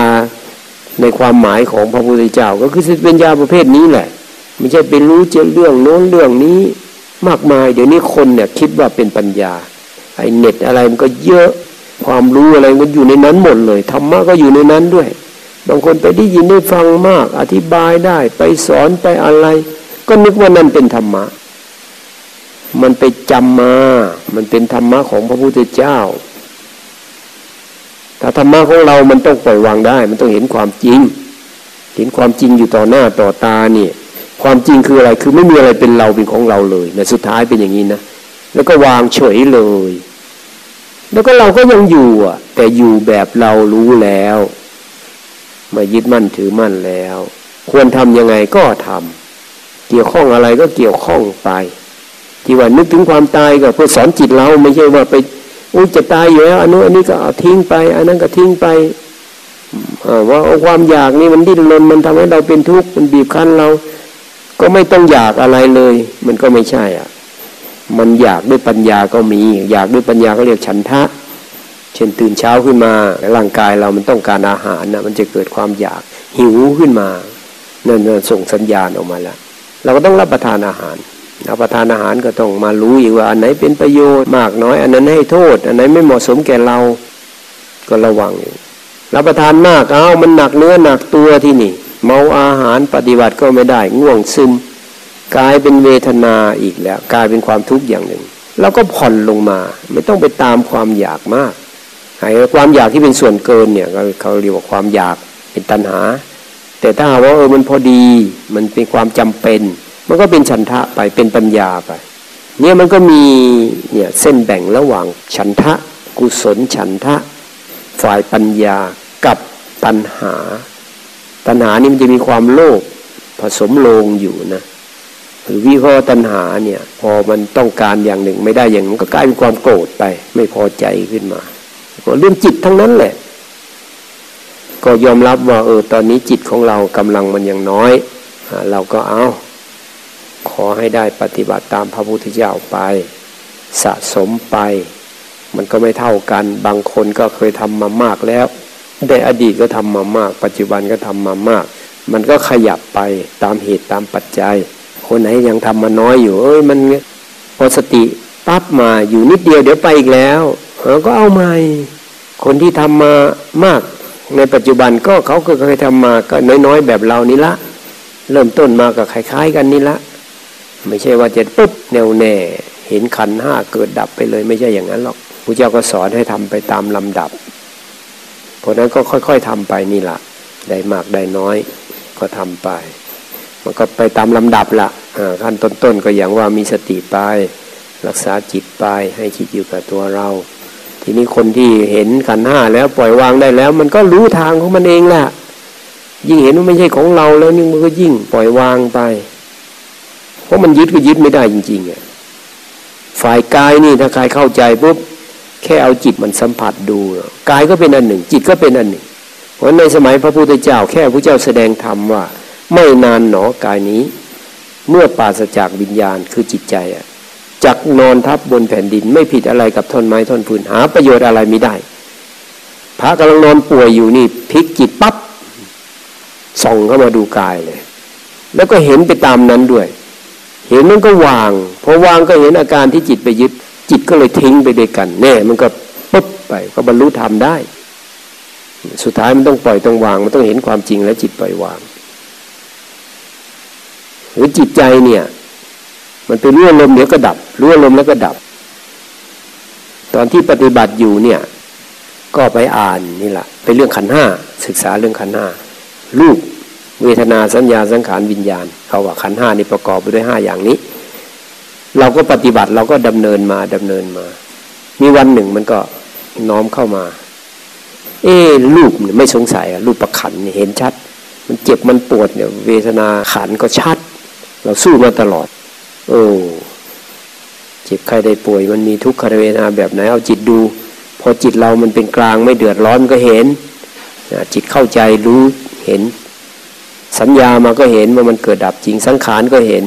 ในความหมายของพระพุทธเจ้า ก็คือสติปัญญาประเภทนี้แหละ ไม่ใช่เป็นรู้เจเรื่องโน้นเรื่องนี้มากมาย เดี๋ยวนี้คนเนี่ยคิดว่าเป็นปัญญาไอเน็ตอะไรมันก็เยอะความรู้อะไรมันอยู่ในนั้นหมดเลยธรรมะก็อยู่ในนั้นด้วย บางคนไปได้ยินได้ฟังมาก อธิบายได้ไปสอนไปอะไร ก็นึกว่านั่นเป็นธรรมะ มันไปจำมา มันเป็นธรรมะของพระพุทธเจ้า ถ้าธรรมะของเรามันต้องปล่อยวางได้ มันต้องเห็นความจริง เห็นความจริงอยู่ต่อหน้าต่อตาเนี่ยความจริงคืออะไร คือไม่มีอะไรเป็นเราเป็นของเราเลยในสุดท้ายเป็นอย่างนี้นะ แล้วก็วางเฉยเลย แล้วก็เราก็ยังอยู่อะ แต่อยู่แบบเรารู้แล้วมายึดมั่นถือมั่นแล้ว ควรทำยังไงก็ทำเกี่ยวข้องอะไรก็เกี่ยวข้องไป ที่ว่านึกถึงความตายก็เพื่อสอนจิตเราไม่ใช่ว่าไปอุ้ยจะตายอยู่แล้วอันนู้นอันนี้ก็ทิ้งไป อันนั้นก็ทิ้งไปว่าเอาความอยากนี่มันดิ้นรนมันทำให้เราเป็นทุกข์มันบีบคั้นเรา ก็ไม่ต้องอยากอะไรเลย มันก็ไม่ใช่อะ มันอยากด้วยปัญญาก็มี อยากด้วยปัญญาก็เรียกฉันทะ เช่นตื่นเช้าขึ้นมาร่างกายเรามันต้องการอาหารนะมันจะเกิดความอยากหิวขึ้นมานั่นส่งสัญญาณออกมาแล้วเราก็ต้องรับประทานอาหาร รับประทานอาหารก็ต้องมารู้อีกว่าอันไหนเป็นประโยชน์มากน้อย อันนั้นให้โทษ อันไหนไม่เหมาะสมแก่เราก็ระวังรับประทานมากเอามันหนักเนื้อหนักตัวที่นี่ เมาอาหารปฏิบัติก็ไม่ได้ง่วงซึมกลายเป็นเวทนาอีกแล้วกลายเป็นความทุกข์อย่างหนึ่งเราก็ผ่อนลงมา ไม่ต้องไปตามความอยากมากไอ้ความอยากที่เป็นส่วนเกินเนี่ยเขาเรียกว่าความอยากเป็นตัณหา แต่ถ้าว่าเออมันพอดีมันเป็นความจำเป็น มันก็เป็นฉันทะไปเป็นปัญญาไป เนี่ยมันก็มีเนี่ยเส้นแบ่งระหว่างฉันทะ กุศลฉันทะ ฝ่ายปัญญากับตัณหา ตัณหานี่มันจะมีความโลภผสมโลงอยู่นะหรือวิเคราะห์ตัณหาเนี่ยพอมันต้องการอย่างหนึ่งไม่ได้อย่างนั้นก็กลายเป็นความโกรธไป ไม่พอใจขึ้นมาก็เรื่องจิตทั้งนั้นแหละ ก็ยอมรับว่าเออตอนนี้จิตของเรากำลังมันยังน้อย เราก็เอา ขอให้ได้ปฏิบัติตามพระพุทธเจ้าไป สะสมไป มันก็ไม่เท่ากัน บางคนก็เคยทำมามากแล้วในอดีตก็ทำมามาก ปัจจุบันก็ทำมามาก มันก็ขยับไปตามเหตุตามปัจจัย คนไหนยังทำมาน้อยอยู่ เอ้ยมันพอสติปั๊บมาอยู่นิดเดียวเดี๋ยวไปอีกแล้วเออก็เอาใหม่ คนที่ทำมามาก ในปัจจุบันก็เขาก็เคยทำมาก็น้อยๆแบบเรานี่ละ เริ่มต้นมาก็คล้ายๆกันนี่ละ ไม่ใช่ว่าจะปุ๊บแน่วแน่ เห็นขันห้าเกิดดับไปเลยไม่ใช่อย่างนั้นหรอกพระเจ้าก็สอนให้ทำไปตามลำดับ เพราะนั้นก็ค่อยๆทำไปนี่แหละได้มากได้น้อยก็ทำไป มันก็ไปตามลำดับละขั้นต้นๆก็อย่างว่ามีสติไป รักษาจิตไปให้จิตอยู่กับตัวเรา ทีนี้คนที่เห็นขันห้าแล้วปล่อยวางได้แล้ว มันก็รู้ทางของมันเองแหละยิ่งเห็นว่าไม่ใช่ของเราแล้วนี่มันก็ยิ่งปล่อยวางไป เพราะมันยึดก็ยึดไม่ได้จริงๆอะฝ่ายกายนี่ถ้าใครเข้าใจปุ๊บแค่เอาจิตมันสัมผัสดูกายก็เป็นอันหนึ่ง จิตก็เป็นอันหนึ่ง เพราะในสมัยพระพุทธเจ้า แค่พระเจ้าแสดงธรรมว่า ไม่นานหนอกายนี้ เมื่อปราศจากวิญญาณคือจิตใจอะจักนอนทับบนแผ่นดิน ไม่ผิดอะไรกับท่อนไม้ท่อนฟืนหา ประโยชน์อะไรไม่ได้พระกำลังนอนป่วยอยู่นี่พลิกจิตปั๊บส่องเข้ามาดูกายเลย แล้วก็เห็นไปตามนั้นด้วย เห็นมันก็วางพอวางก็เห็นอาการที่จิตไปยึด จิตก็เลยทิ้งไปด้วยกันแน่มันก็ปุ๊บไปก็บรรลุธรรมได้ สุดท้ายมันต้องปล่อยต้องวาง มันต้องเห็นความจริงแล้วจิตปล่อยวาง หรือจิตใจเนี่ย มันเป็นรู้อารมณ์เดี๋ยวก็ดับรู้อารมณ์แล้วก็ดับ ตอนที่ปฏิบัติอยู่เนี่ยก็ไปอ่านนี่แหละไปเรื่องขันห้าศึกษาเรื่องขันห้ารูป เวทนาสัญญาสังขารวิญญาณ เขาว่าขันห้านี่ประกอบไปด้วยห้าอย่างนี้ เราก็ปฏิบัติเราก็ดำเนินมาดำเนินมา มีวันหนึ่งมันก็น้อมเข้ามา เออรูปไม่สงสัยอะรูปประขันเห็นชัด มันเจ็บมันปวดเนี่ย เวทนาขันก็ชัด เราสู้มาตลอด โอ้เจ็บใครได้ป่วยมันมีทุกขเวทนาแบบไหนเอาจิตดู พอจิตเรามันเป็นกลางไม่เดือดร้อนก็เห็นจิตเข้าใจรู้เห็น สัญญามาก็เห็นว่ามันเกิดดับจริงสังขารก็เห็น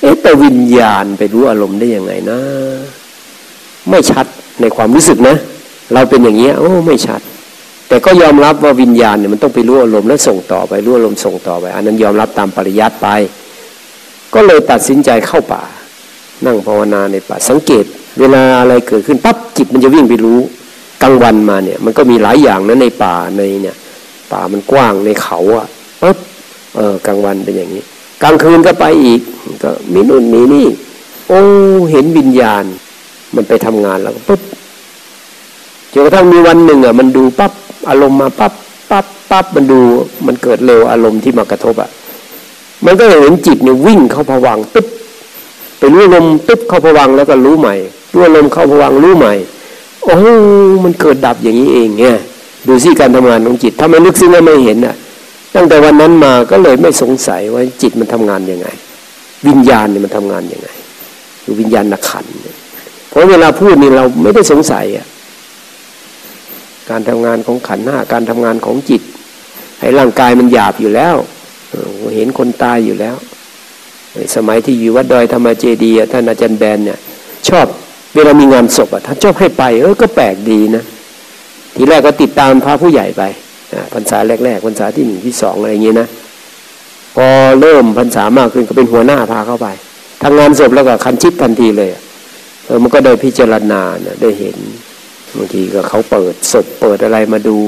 เอ๊ะแต่วิญญาณไปรู้อารมณ์ได้ยังไงนะ ไม่ชัดในความรู้สึกนะ เราเป็นอย่างนี้ยโอ้ไม่ชัด แต่ก็ยอมรับว่าวิญญาณเนี่ยมันต้องไปรู้อารมณ์แล้วส่งต่อไปรู้อารมณ์ส่งต่อไป อันนั้นยอมรับตามปริยัติไป ก็เลยตัดสินใจเข้าป่า นั่งภาวนาในป่าสังเกต เวลาอะไรเกิดขึ้นปั๊บจิตมันจะวิ่งไปรู้กลางวันมาเนี่ย มันก็มีหลายอย่างนะในป่าในเนี่ย ป่ามันกว้างในเขาอะปั๊บ เออกลางวันเป็นอย่างนี้ กลางคืนก็ไปอีก ก็มีนู่นมีนี่ โอ้เห็นวิญญาณ มันไปทำงานแล้วปุ๊บจนกระทั่งมีวันหนึ่งอะมันดูปั๊บอารมณ์มาปั๊บปั๊บปั๊บมันดู มันเกิดเร็วอารมณ์ที่มากระทบอะมันก็เห็นจิตเนี่ยวิ่งเข้าผวังปุ๊บไปรู้ลมปุ๊บเข้าผวังแล้วก็รู้ใหม่รู้ลมเข้าผวังรู้ใหม่ โอ้มันเกิดดับอย่างนี้เองเนี่ยดูสิการทำงานของจิตถ้าไม่นึกซึ้งไม่เห็นอะ ตั้งแต่วันนั้นมาก็เลยไม่สงสัยว่าจิตมันทำงานยังไง วิญญาณเนี่ยมันทำงานยังไงคือวิญญาณนักขันเพราะเวลาพูดนี่เราไม่ได้สงสัยอะการทำงานของขันหน้าการทำงานของจิต ให้ร่างกายมันหยาบอยู่แล้วเห็นคนตายอยู่แล้ว สมัยที่อยู่วัดดอยธรรมเจดีท่านอาจารย์แบนเนี่ย ชอบเวลามีงานศพอะท่านชอบให้ไป เออก็แปลกดีนะ ทีแรกก็ติดตามพระผู้ใหญ่ไป พรรษาแรกๆพรรษาที่หนึ่งที่สองอะไรอย่างนี้ยนะพอเริ่มพรรษามากขึ้นก็เป็นหัวหน้าพาเข้าไปทำงงานศพแล้วก็คันชิดทันทีเลยเออมันก็ได้พิจารณาเนี่ยได้เห็นบางทีก็เขาเปิดศพเปิดอะไรมาดู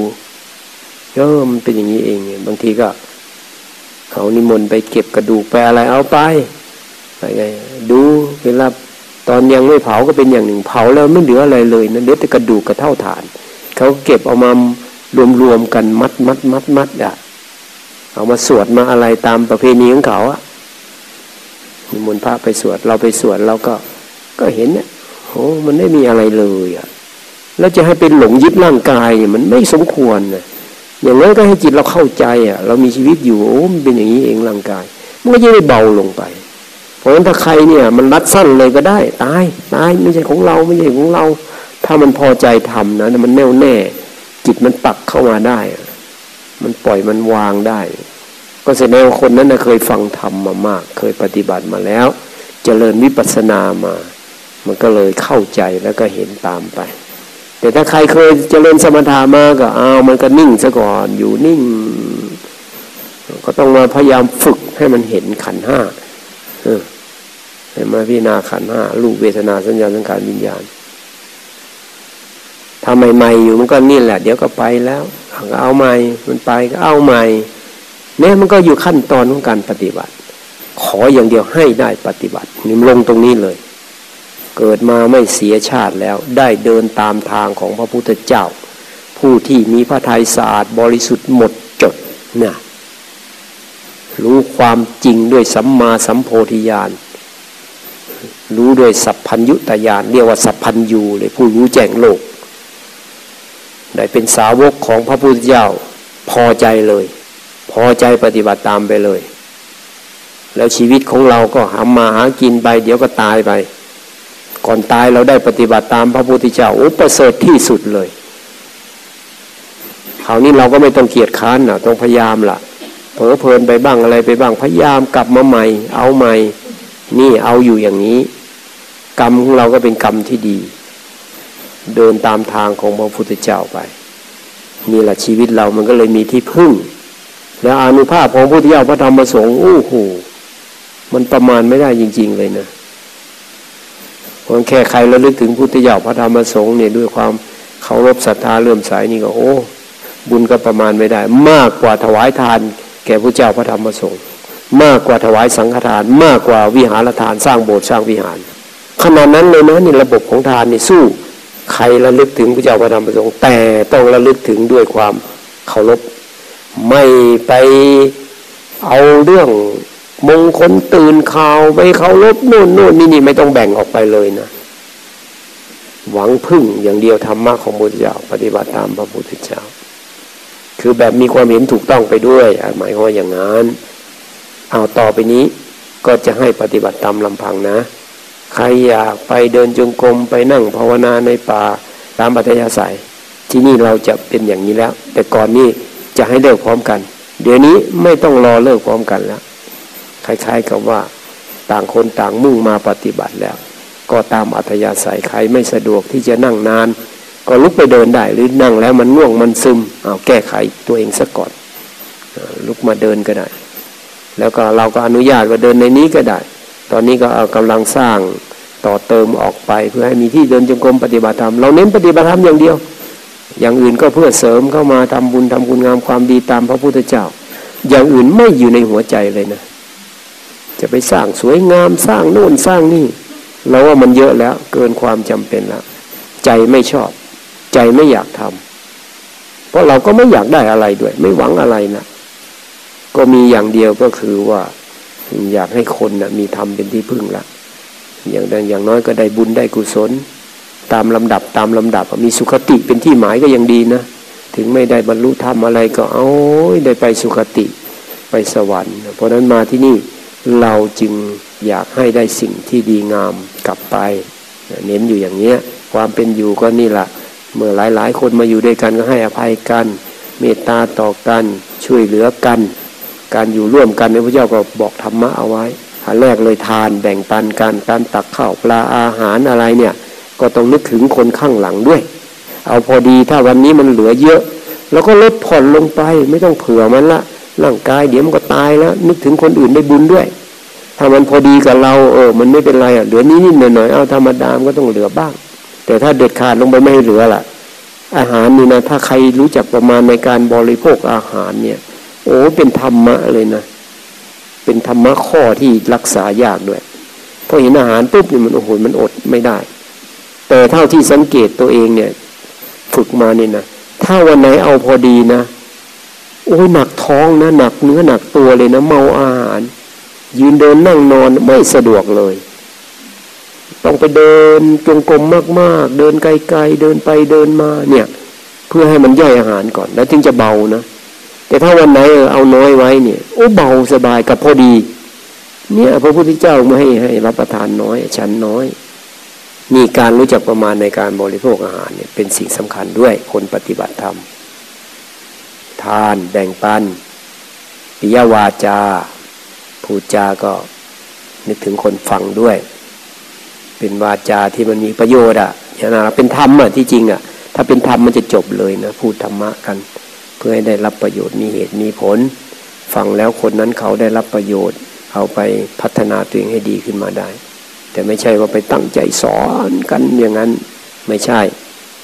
เออมันเป็นอย่างนี้เอง บางทีก็ เขานิมนต์ไปเก็บกระดูกไปอะไรเอาไปอะไรดูเวลาตอนยังไม่เผาก็เป็นอย่างหนึ่งเผาแล้วไม่เหลืออะไรเลยนะเหลือแต่กระดูกกับเท่าฐาน เขาเก็บเอามา รวมๆกันมัดมัดมัดมัดอะเอามาสวดมาอะไรตามประเพณีของเขาอะมีมนพระไปสวดเราไปสวดเราก็ก็เห็นเนี่ยโอ้มันไม่มีอะไรเลยอะแล้วจะให้เป็นหลงยึดร่างกายเนี่ยมันไม่สมควรนะอย่างน้อยก็ให้จิตเราเข้าใจอะ เรามีชีวิตอยู่โอ้มันเป็นอย่างนี้เองร่างกายมันก็จะได้เบาลงไป เพราะฉะนั้นถ้าใครเนี่ย มันรัดสั้นเลยก็ได้ตายตายไม่ใช่ของเราไม่ใช่ของเรา ถ้ามันพอใจทำนะมันแน่วแน่ จิตมันปักเข้ามาได้ มันปล่อยมันวางได้ ก็แสดงว่าคนนั้นนะเคยฟังธรรมมามาก เคยปฏิบัติมาแล้วจเจริญวิปัสสนามา มันก็เลยเข้าใจแล้วก็เห็นตามไป แต่ถ้าใครเคยเจริญสมถะมาก็อ้าวมันก็นิ่งซะก่อนอยู่นิ่ง ก็ต้องมาพยายามฝึกให้มันเห็นขันห้าให้มาพิจารณาขันห้ารูปเวทนาสัญญาสังขารวิญญาณ ทำใหม่ๆอยู่มันก็นี่แหละ เดี๋ยวก็ไปแล้วก็เอาใหม่มันไปก็เอาใหม่เนี่ยมันก็อยู่ขั้นตอนของการปฏิบัติ ขออย่างเดียวให้ได้ปฏิบัตินิ่มลงตรงนี้เลย เกิดมาไม่เสียชาติแล้วได้เดินตามทางของพระพุทธเจ้า ผู้ที่มีพระทัยสะอาดบริสุทธิ์หมดจดเนี่ยรู้ความจริงด้วยสัมมาสัมโพธิญาณรู้ด้วยสัพพัญยุตญาณเรียกว่าสัพพัญยูเลยผู้รู้แจ้งโลก ได้เป็นสาวกของพระพุทธเจ้าพอใจเลย พอใจปฏิบัติตามไปเลย แล้วชีวิตของเราก็หามาหากินไป เดี๋ยวก็ตายไป ก่อนตายเราได้ปฏิบัติตามพระพุทธเจ้าอุปเสริฐที่สุดเลยคราวนี้เราก็ไม่ต้องเกียจค้านนะต้องพยายามละ่ะเผลอเพลินไปบ้างอะไรไปบ้างพยายามกลับมาใหม่ เอาใหม่ นี่เอาอยู่อย่างนี้ กรรมของเราก็เป็นกรรมที่ดี เดินตามทางของพระพุทธเจ้าไปนี่แหละชีวิตเรามันก็เลยมีที่พึ่ง แล้วอนุภาพของพระพุทธเจ้าพระธรรมประสงค์โอ้โหมันประมาณไม่ได้จริง ๆเลยนะเพราะแค่ใครระลึกถึงพุทธเจ้าพระธรรมสงฆ์เนี่ยด้วยความเคารพศรัทธาเลื่อมใสนี่ก็โอ้บุญก็ประมาณไม่ได้ มากกว่าถวายทาน แก่พระเจ้าพระธรรมสงฆ์มากกว่าถวายสังฆทาน มากกว่าวิหารทานสร้างโบสถ์สร้างวิหารขนาดนั้นเลยนะนี่ระบบของทานนี่สู้ ใครระลึกถึงพระเจ้าพระธรรมประสงค์แต่ต้องระลึกถึงด้วยความเคารพไม่ไปเอาเรื่องมงคลตื่นข่าวไปเขาลบโน่นโน่นนี่นี่ไม่ต้องแบ่งออกไปเลยนะ หวังพึ่งอย่างเดียวธรรมะของพระพุทธเจ้าปฏิบัติตามพระพุทธเจ้า คือแบบมีความเห็นถูกต้องไปด้วยหมายความว่าอย่างนั้น เอาต่อไปนี้ก็จะให้ปฏิบัติตามลำพังนะ ใครอยากไปเดินจงกรมไปนั่งภาวนาในป่าตามปัตยาศัย ที่นี่เราจะเป็นอย่างนี้แล้ว แต่ก่อนนี้จะให้เลิกพร้อมกัน เดี๋ยวนี้ไม่ต้องรอเลิกพร้อมกันแล้วคล้ายๆกับว่าต่างคนต่างมุ่งมาปฏิบัติแล้ว ก็ตามอัธยาศัยใครไม่สะดวกที่จะนั่งนาน ก็ลุกไปเดินได้หรือนั่งแล้วมันง่วงมันซึมเอาแก้ไขตัวเองซะก่อนลุกมาเดินก็ได้ แล้วก็เราก็อนุญาตว่าเดินในนี้ก็ได้ ตอนนี้ก็เอากำลังสร้างต่อเติมออกไป เพื่อให้มีที่เดินจงกรมปฏิบัติธรรมเราเน้นปฏิบัติธรรมอย่างเดียว อย่างอื่นก็เพื่อเสริมเข้ามาทำบุญทำคุณงามความดีตามพระพุทธเจ้า อย่างอื่นไม่อยู่ในหัวใจเลยนะ จะไปสร้างสวยงามสร้างโน่นสร้างนี่เราว่ามันเยอะแล้วเกินความจำเป็นแล้วใจไม่ชอบ ใจไม่อยากทำเพราะเราก็ไม่อยากได้อะไรด้วย ไม่หวังอะไรนะก็มีอย่างเดียวก็คือว่า อยากให้คนนะมีธรรมเป็นที่พึ่งละอย่างดังอย่างน้อยก็ได้บุญได้กุศล ตามลำดับตามลำดับมีสุขติเป็นที่หมายก็ยังดีนะ ถึงไม่ได้บรรลุธรรมอะไรก็เอาได้ไปสุขติไปสวรรค์ เพราะนั้นมาที่นี่เราจึงอยากให้ได้สิ่งที่ดีงามกลับไปเน้นอยู่อย่างเนี้ยความเป็นอยู่ก็นี่แหละเมื่อหลายๆ คนมาอยู่ด้วยกันก็ให้อภัยกัน เมตตาต่อกันช่วยเหลือกัน การอยู่ร่วมกันพระเจ้าก็บอกธรรมะเอาไว้อันแรกเลยทานแบ่งปันกันการตักข้าวปลาอาหารอะไรเนี่ย ก็ต้องนึกถึงคนข้างหลังด้วย เอาพอดีถ้าวันนี้มันเหลือเยอะ แล้วก็ลดผ่อนลงไปไม่ต้องเผื่อมันละร่างกายเดี๋ยวมันก็ตายแล้ว นึกถึงคนอื่นได้บุญด้วย ถ้ามันพอดีกับเราเออ มันไม่เป็นไรอะเหลือนิดนิดหน่อยหน่อยเอาธรรมดามก็ต้องเหลือบ้าง แต่ถ้าเด็ดขาดลงไปไม่เหลือล่ะ อาหารนี่นะถ้าใครรู้จักประมาณในการบริโภคอาหารเนี่ย โอ้เป็นธรรมะเลยนะ เป็นธรรมะข้อที่รักษายากด้วยพอเห็นอาหารปุ๊บเนี่ยมันโอ้โหมันอดไม่ได้ แต่เท่าที่สังเกตตัวเองเนี่ย ฝึกมาเนี่ยนะถ้าวันไหนเอาพอดีนะโอ้ยหนักท้องนะหนักเนื้อหนักตัวเลยนะ เมาอาหาร ยืนเดินนั่งนอนไม่สะดวกเลย ต้องไปเดินจงกรมมากๆ เดินไกลๆเดินไปเดินมาเนี่ย เพื่อให้มันย่อยอาหารก่อน แล้วถึงจะเบานะ แต่ถ้าวันไหนเอาน้อยไว้เนี่ยโอ้เบาสบายกับพอดี เนี่ยพระพุทธเจ้าไม่ให้ให้รับประทานน้อย ฉันน้อย มีการรู้จักประมาณในการบริโภคอาหารเนี่ยเป็นสิ่งสำคัญด้วยคนปฏิบัติธรรม ทานแบ่งปันปิยวาจาพูดจา ก็นึกถึงคนฟังด้วย เป็นวาจาที่มันมีประโยชน์อะอย่างนั้นเป็นธรรมอะที่จริงอะ ถ้าเป็นธรรมมันจะจบเลยนะพูดธรรมะกัน พื่อให้ได้รับประโยชน์มีเหตุมีผล ฟังแล้วคนนั้นเขาได้รับประโยชน์ เอาไปพัฒนาตัวเองให้ดีขึ้นมาได้ แต่ไม่ใช่ว่าไปตั้งใจสอนกันอย่างนั้นไม่ใช่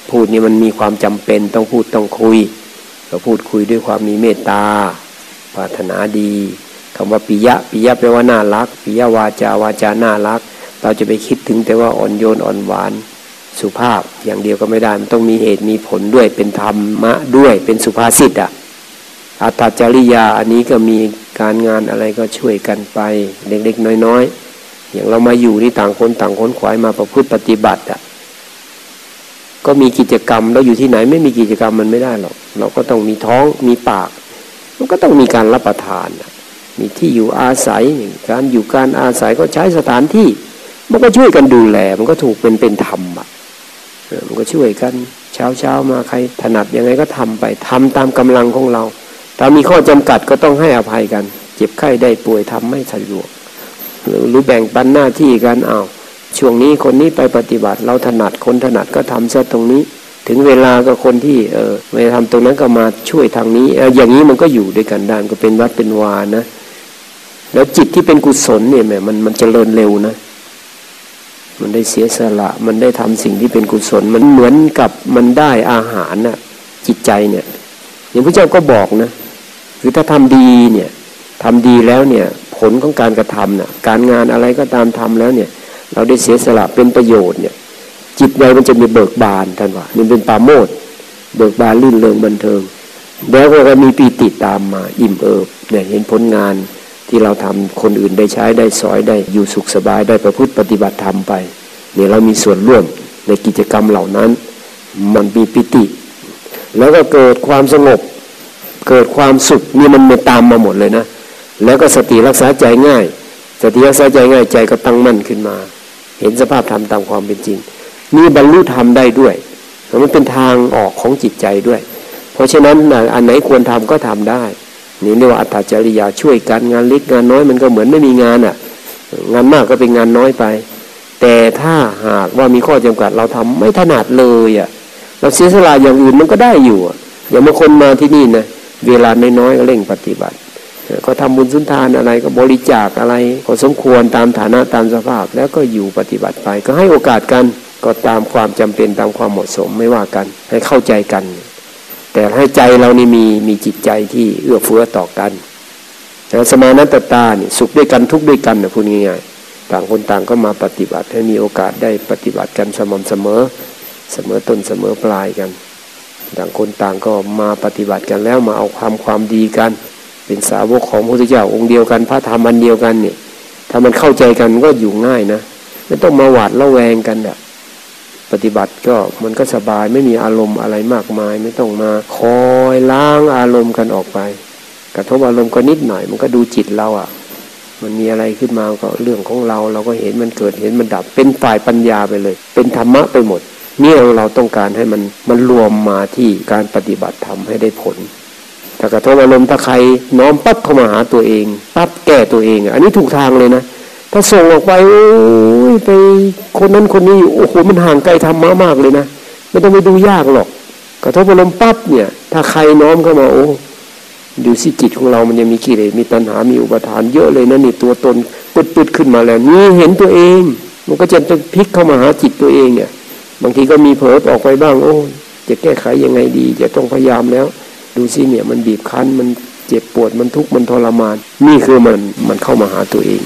พูดนี่มันมีความจำเป็นต้องพูดต้องคุยเราพูดคุยด้วยความมีเมตตาปรารถนาดีคำว่าปิยะปิยะแปลว่าน่ารักปิยะวาจาวาจาน่ารัก เราจะไปคิดถึงแต่ว่าอ่อนโยนอ่อนหวาน สุภาพอย่างเดียวก็ไม่ได้ มันต้องมีเหตุมีผลด้วยเป็นธรรมะด้วยเป็นสุภาษิตอะอัตจริยาอันนี้ก็มีการงานอะไรก็ช่วยกันไป เล็กๆน้อยๆ อย่างเรามาอยู่นี่ต่างคนต่างคนขวายมาประพฤติปฏิบัติอะก็มีกิจกรรมเราอยู่ที่ไหนไม่มีกิจกรรมมันไม่ได้หรอกเราก็ต้องมีท้องมีปาก มันก็ต้องมีการรับประทานมีที่อยู่อาศัยการอยู่การอาศัยก็ใช้สถานที่ มันก็ช่วยกันดูแล มันก็ถูกเป็นเป็นธรรมอะ มันก็ช่วยกัน เช้าเช้ามาใครถนัดยังไงก็ทำไปทำตามกำลังของเรา ถ้ามีข้อจำกัดก็ต้องให้อภัยกัน เจ็บไข้ได้ป่วยทำไม่สะดวกหรือแบ่งปันหน้าที่กันเอาช่วงนี้คนนี้ไปปฏิบัติ เราถนัดคนถนัดก็ทำซะตรงนี้ ถึงเวลาก็คนที่เออไม่ทำตรงนั้นก็มาช่วยทางนี้เอออย่างนี้มันก็อยู่ด้วยกันได้ก็เป็นวัดเป็นวานะ แล้วจิตที่เป็นกุศลเนี่ยแหมมันมันจเจริญเร็วนะ มันได้เสียสละ มันได้ทำสิ่งที่เป็นกุศล มันเหมือนกับมันได้อาหารน่ะจิตใจเนี่ยอย่างพระเจ้าก็บอกนะคือถ้าทำดีเนี่ยทำดีแล้วเนี่ยผลของการกระทำน่ะการงานอะไรก็ตามทำแล้วเนี่ยเราได้เสียสละเป็นประโยชน์เนี่ยจิตใจมันจะมีเบิกบานท่านว่ามันเป็นปาโมดเบิกบานลื่นเริงบันเทิง แล้วก็มีปีติตามมาอิ่มเอิบเนี่ยเห็นผลงาน ที่เราทำคนอื่นได้ใช้ได้สอยได้อยู่สุขสบายได้ประพฤติปฏิบัติธรรมไปเนี่ยเรามีส่วนร่วมในกิจกรรมเหล่านั้น มันมีปิติ แล้วก็เกิดความสงบ เกิดความสุขนี่มันมาตามมาหมดเลยนะ แล้วก็สติรักษาใจง่าย สติรักษาใจง่ายใจก็ตั้งมั่นขึ้นมา เห็นสภาพธรรมตามความเป็นจริงมีบรรลุธรรมได้ด้วยมันเป็นทางออกของจิตใจด้วย เพราะฉะนั้นอันไหนควรทำก็ทำได้ นี่เรียกว่าอัตจริยาช่วยกันงานเล็กงานน้อยมันก็เหมือนไม่มีงานอะ งานมากก็เป็นงานน้อยไป แต่ถ้าหากว่ามีข้อจำกัดเราทำไม่ถนัดเลยอะ เราเสียสละอย่างอื่นมันก็ได้อยู่อย่างบางคนมาที่นี่นะเวลาน้อยๆก็เร่งปฏิบัติ ก็ทำบุญสุนทานอะไรก็บริจาคอะไรก็สมควรตามฐานะตามสภาพ แล้วก็อยู่ปฏิบัติไป ก็ให้โอกาสกันก็ตามความจำเป็นตามความเหมาะสมไม่ว่ากันให้เข้าใจกัน แต่ให้ใจเรานี่มีมีจิตใจที่เอื้อเฟื้อต่อกันแต่สมานัตตาเนี่ยสุขด้วยกันทุกด้วยกันนะพูดง่ายๆต่างคนต่างก็มาปฏิบัติ ให้มีโอกาสได้ปฏิบัติกันสม่ำเสมอ เสมอต้นเสมอปลายกัน ต่างคนต่างก็มาปฏิบัติกันแล้วมาเอาความความดีกัน เป็นสาวกของพระพุทธเจ้าองค์เดียวกันพระธรรมอันเดียวกันเนี่ยถ้ามันเข้าใจกันก็อยู่ง่ายนะไม่ต้องมาหวาดระแวงกันอะ ปฏิบัติก็มันก็สบายไม่มีอารมณ์อะไรมากมาย ไม่ต้องมาคอยล้างอารมณ์กันออกไป กระทบอารมณ์ก็นิดหน่อย มันก็ดูจิตเราอะ มันมีอะไรขึ้นมาก็เรื่องของเรา เราก็เห็นมันเกิดเห็นมันดับเป็นฝ่ายปัญญาไปเลย เป็นธรรมะไปหมดนี่เราต้องการให้มันมันรวมมาที่การปฏิบัติทำให้ได้ผลแต่กระทบอารมณ์ถ้าใครน้อมปั๊บเข้ามาหาตัวเองปั๊บแก้ตัวเอง อันนี้ถูกทางเลยนะ ถ้าส่งออกไปไปคนนั้นคนนี้โอ้โหมันห่างไกลธรรมะมากเลยนะไม่ต้องไปดูยากหรอกกระทบอารมณ์ปั๊บเนี่ย ถ้าใครน้อมเข้ามาโอ้ดูสิจิตของเรามันยังมีกิเลสมีตัณหา มีอุปทานเยอะเลยนะนี่ตัวตนปืดๆขึ้นมาแล้ว นี่เห็นตัวเอง มันก็จะต้องพลิกเข้ามาหาจิตตัวเองเนี่ย บางทีก็มีเผลอออกไปบ้าง โอ้จะแก้ไขยังไงดี จะต้องพยายามแล้ว ดูสิเนี่ยมันบีบคั้นมันเจ็บปวดมันทุกข์มันทรมาน นี่คือมันมันเข้ามาหาตัวเอง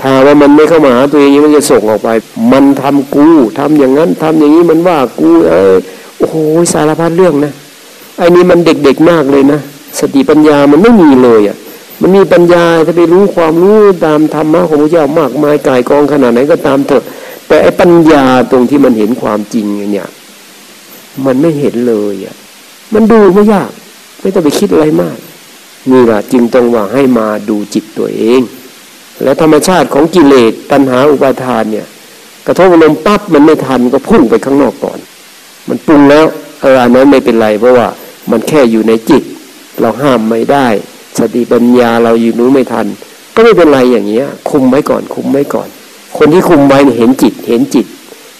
ถ้าว่ามันไม่เข้ามาหาตัวเองมันจะส่งออกไป มันทำกูทำอย่างนั้นทำอย่างนี้มันว่ากูเออโอ้โหสารพัดเรื่องนะไอ้นี่มันเด็กๆมากเลยนะสติปัญญามันไม่มีเลยอะ มันมีปัญญาถ้าไปรู้ความรู้ตามธรรมะของพระเจ้ามากมายกายกองขนาดไหนก็ตามเถอะ แต่ไอ้ปัญญาตรงที่มันเห็นความจริงเนี่ยมันไม่เห็นเลยอะมันดูไม่ยาก ไม่ต้องไปคิดอะไรมากนี่แหละจึงต้องว่าให้มาดูจิตตัวเอง และธรรมชาติของกิเลสตัณหาอุปาทานเนี่ยกระทบอารมณ์ปั๊บมันไม่ทันก็พุ่งไปข้างนอกก่อน มันปรุงแล้วเอออันนั้นไม่เป็นไรเพราะว่ามันแค่อยู่ในจิต เราห้ามไม่ได้ สติปัญญาเราอยู่นู้ไม่ทัน ก็ไม่เป็นไรอย่างเงี้ย คุมไว้ก่อน คุมไว้ก่อน คนที่คุมไว้เห็นจิต เห็นจิต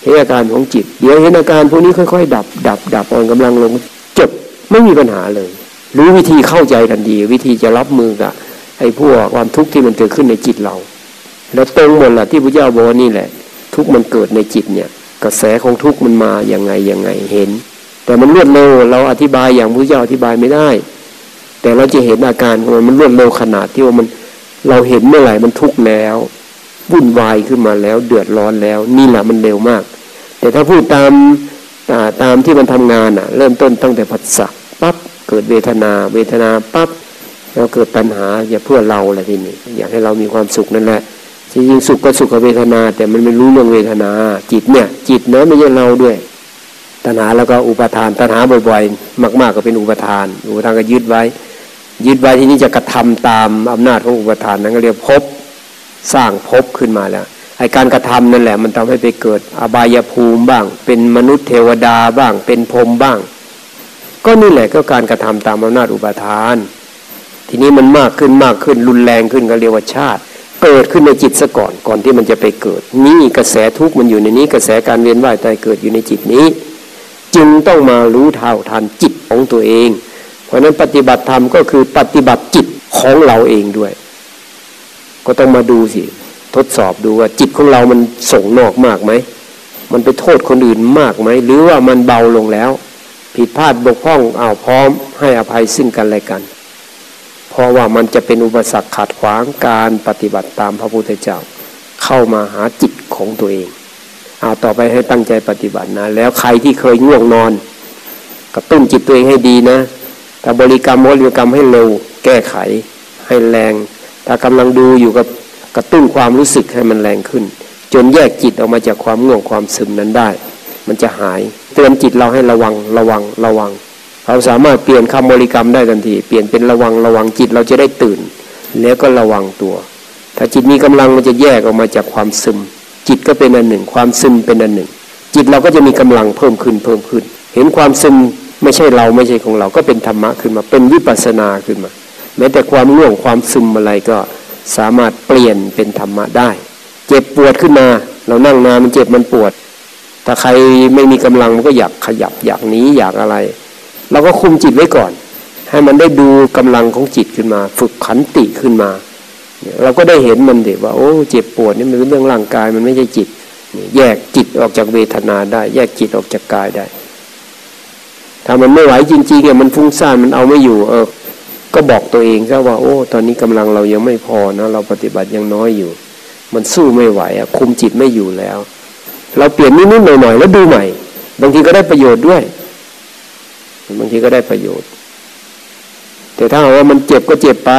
เห็นอาการของจิต เดี๋ยวเห็นอาการพวกนี้ค่อย ๆ ดับ ดับ ดับอ่อนกำลังลงจบไม่มีปัญหาเลย รู้วิธีเข้าใจทันทีวิธีจะรับมือกับ ไอ้พวกความทุกข์ที่มันเกิดขึ้นในจิตเรา แล้วตรงหมดแหละที่พระเจ้าบอกนี่แหละ ทุกมันเกิดในจิตเนี่ย กระแสของทุกมันมาอย่างไงยังไงเห็น แต่มันรวดเร็วเราอธิบายอย่างพระเจ้าอธิบายไม่ได้ แต่เราจะเห็นอาการของมันมันรวดเร็วขนาดที่ว่ามันเราเห็นเมื่อไหร่มันทุกข์แล้ววุ่นวายขึ้นมาแล้วเดือดร้อนแล้ว นี่แหละมันเร็วมาก แต่ถ้าพูดตามตามที่มันทำงานอะ เริ่มต้นตั้งแต่ผัสสะปั๊บเกิดเวทนา เวทนาปั๊บ แล้วเกิดปัญหาอย่าเพื่อเราแหละทีนี้อยากให้เรามีความสุขนั่นแหละจริงสุขก็สุขเวทนา แต่มันไม่รู้เรื่องเวทนา จิตเนี่ย จิตเนะไม่ใช่เราด้วยตัณหาแล้วก็อุปทานตัณหาบ่อยๆ มาก ๆ ก็เป็นอุปทาน อุปทานก็ยึดไว้ ยึดไว้ที่นี้จะกระทำตามอำนาจของอุปทานนั้นก็เรียกภพสร้างภพขึ้นมาแล้วไอการกระทำนั่นแหละ มันทำให้ไปเกิดอบายภูมิบ้าง เป็นมนุษย์เทวดาบ้าง เป็นพรหมบ้าง ก็นี่แหละก็การกระทำตามอำนาจอุปทาน ทีนี้มันมากขึ้นมากขึ้นรุนแรงขึ้นก็เรียกว่าชาติ เกิดขึ้นในจิตซะก่อนก่อนที่มันจะไปเกิด นี่กระแสทุกข์มันอยู่ในนี้ กระแสการเวียนว่ายตายเกิดอยู่ในจิตนี้ จึงต้องมารู้เท่าทันจิตของตัวเอง เพราะนั้นปฏิบัติธรรมก็คือปฏิบัติจิตของเราเองด้วย ก็ต้องมาดูสิทดสอบดูว่าจิตของเรามันส่งนอกมากไหม มันไปโทษคนอื่นมากไหม หรือว่ามันเบาลงแล้ว ผิดพลาดบกพร่องเอาพร้อม ให้อภัยซึ่งกันและกัน เพราะว่ามันจะเป็นอุปสรรคขัดขวางการปฏิบัติตามพระพุทธเจ้า เข้ามาหาจิตของตัวเองเอาต่อไปให้ตั้งใจปฏิบัตินะ แล้วใครที่เคยง่วงนอนกระตุ้นจิตตัวเองให้ดีนะถ้าบริกรรมบริกรรมให้เร็วแก้ไข ให้แรง ถ้ากำลังดูอยู่กับกระตุ้นความรู้สึกให้มันแรงขึ้น จนแยกจิตออกมาจากความง่วงความซึมนั้นได้ มันจะหายเตือนจิตเราให้ระวังระวังระวัง เราสามารถเปลี่ยนคำบริกรรมได้ทันที เปลี่ยนเป็นระวังระวังจิตเราจะได้ตื่น แล้วก็ระวังตัว ถ้าจิตมีกำลังมันจะแยกออกมาจากความซึม จิตก็เป็นอันหนึ่ง ความซึมเป็นอันหนึ่ง จิตเราก็จะมีกำลังเพิ่มขึ้นเพิ่มขึ้น เห็นความซึมไม่ใช่เราไม่ใช่ของเราก็เป็นธรรมะขึ้นมา เป็นวิปัสสนาขึ้นมา แม้แต่ความง่วงความซึมอะไรก็สามารถเปลี่ยนเป็นธรรมะได้ เจ็บปวดขึ้นมา เรานั่งนานมันเจ็บมันปวด ถ้าใครไม่มีกำลังมันก็อยากขยับอยากหนีอยากอะไร เราก็คุมจิตไว้ก่อน ให้มันได้ดูกำลังของจิตขึ้นมา ฝึกขันติขึ้นมา เราก็ได้เห็นมันเด็ว่าโอ้เจ็บปวดนี่มันเป็นเรื่องร่างกายมันไม่ใช่จิต แยกจิตออกจากเวทนาได้ แยกจิตออกจากกายได้ ถ้ามันไม่ไหวจริงๆเนี่ยมันฟุ้งซ่านมันเอาไม่อยู่ เออ ก็บอกตัวเองซะว่า โอ้ ตอนนี้กำลังเรายังไม่พอนะเราปฏิบัติยังน้อยอยู่ มันสู้ไม่ไหวอะคุมจิตไม่อยู่แล้ว เราเปลี่ยนนิดๆหน่อยๆแล้วดูใหม่ บางทีก็ได้ประโยชน์ด้วย บางทีก็ได้ประโยชน์ แต่ถ้าว่ามันเจ็บก็เจ็บไป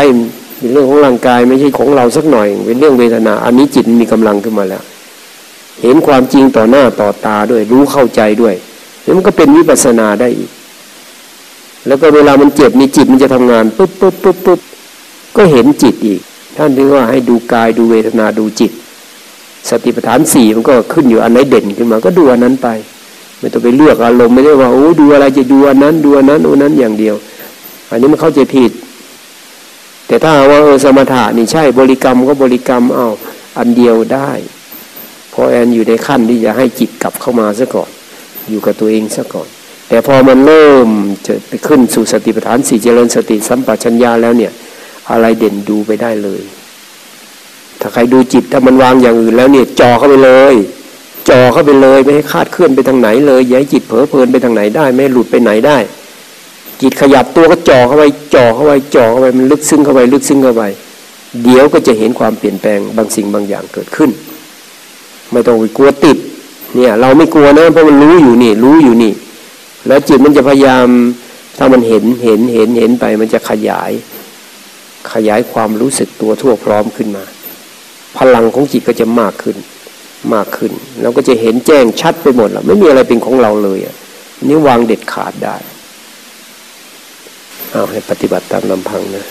เป็นเรื่องของร่างกายไม่ใช่ของเราสักหน่อย เป็นเรื่องเวทนา อันนี้จิตมีกำลังขึ้นมาแล้ว เห็นความจริงต่อหน้าต่อตาด้วย รู้เข้าใจด้วยแล้วมันก็เป็นวิปัสนาได้อีก แล้วก็เวลามันเจ็บนี่จิตมันจะทำงานปุ๊บปุ๊บปุ๊บปุ๊บก็เห็นจิตอีก ท่านถึงว่าให้ดูกายดูเวทนาดูจิต สติปัฏฐานสี่มันก็ขึ้นอยู่อันไหนเด่นขึ้นมาก็ดูอันนั้นไป ไม่ต้องไปเลือกอารมณ์ไม่ได้ว่าโอ้ดูอะไรจะดูอันนั้นดูอันนั้นอันนั้นอย่างเดียว อันนี้มันเข้าใจผิด แต่ถ้าว่าเออสมถะนี่ใช่บริกรรมก็บริกรรมเอาอันเดียวได้พอแอนอยู่ในขั้นที่จะให้จิตกลับเข้ามาซะก่อน อยู่กับตัวเองซะก่อน แต่พอมันเริ่มจะไปขึ้นสู่สติปัฏฐานสี่เจริญสติสัมปชัญญาแล้วเนี่ย อะไรเด่นดูไปได้เลย ถ้าใครดูจิตถ้ามันวางอย่างอื่นแล้วเนี่ยจ่อเข้าไปเลย จ่อเข้าไปเลยไม่ให้คาดเคลื่อนไปทางไหนเลยอย่าให้จิตเผลอเพลินไปทางไหนได้ ไม่หลุดไปไหนได้ จิตขยับตัวก็จ่อเข้าไปจ่อเข้าไปจ่อเข้าไปมันลึกซึ้งเข้าไปลึกซึ้งเข้าไปเดี๋ยวก็จะเห็นความเปลี่ยนแปลงบางสิ่งบางอย่างเกิดขึ้น ไม่ต้องไปกลัวติดเนี่ยเราไม่กลัวนะเพราะมันรู้อยู่นี่ รู้อยู่นี่ แล้วจิตมันจะพยายามถ้ามันเห็นเห็นเห็นเห็นไป มันจะขยาย ขยายความรู้สึกตัวทั่วพร้อมขึ้นมา พลังของจิตก็จะมากขึ้น มากขึ้น เราก็จะเห็นแจ้งชัดไปหมดแล้วไม่มีอะไรเป็นของเราเลยอะนี่วางเด็ดขาดได้เอาให้ปฏิบัติตามลำพังนะ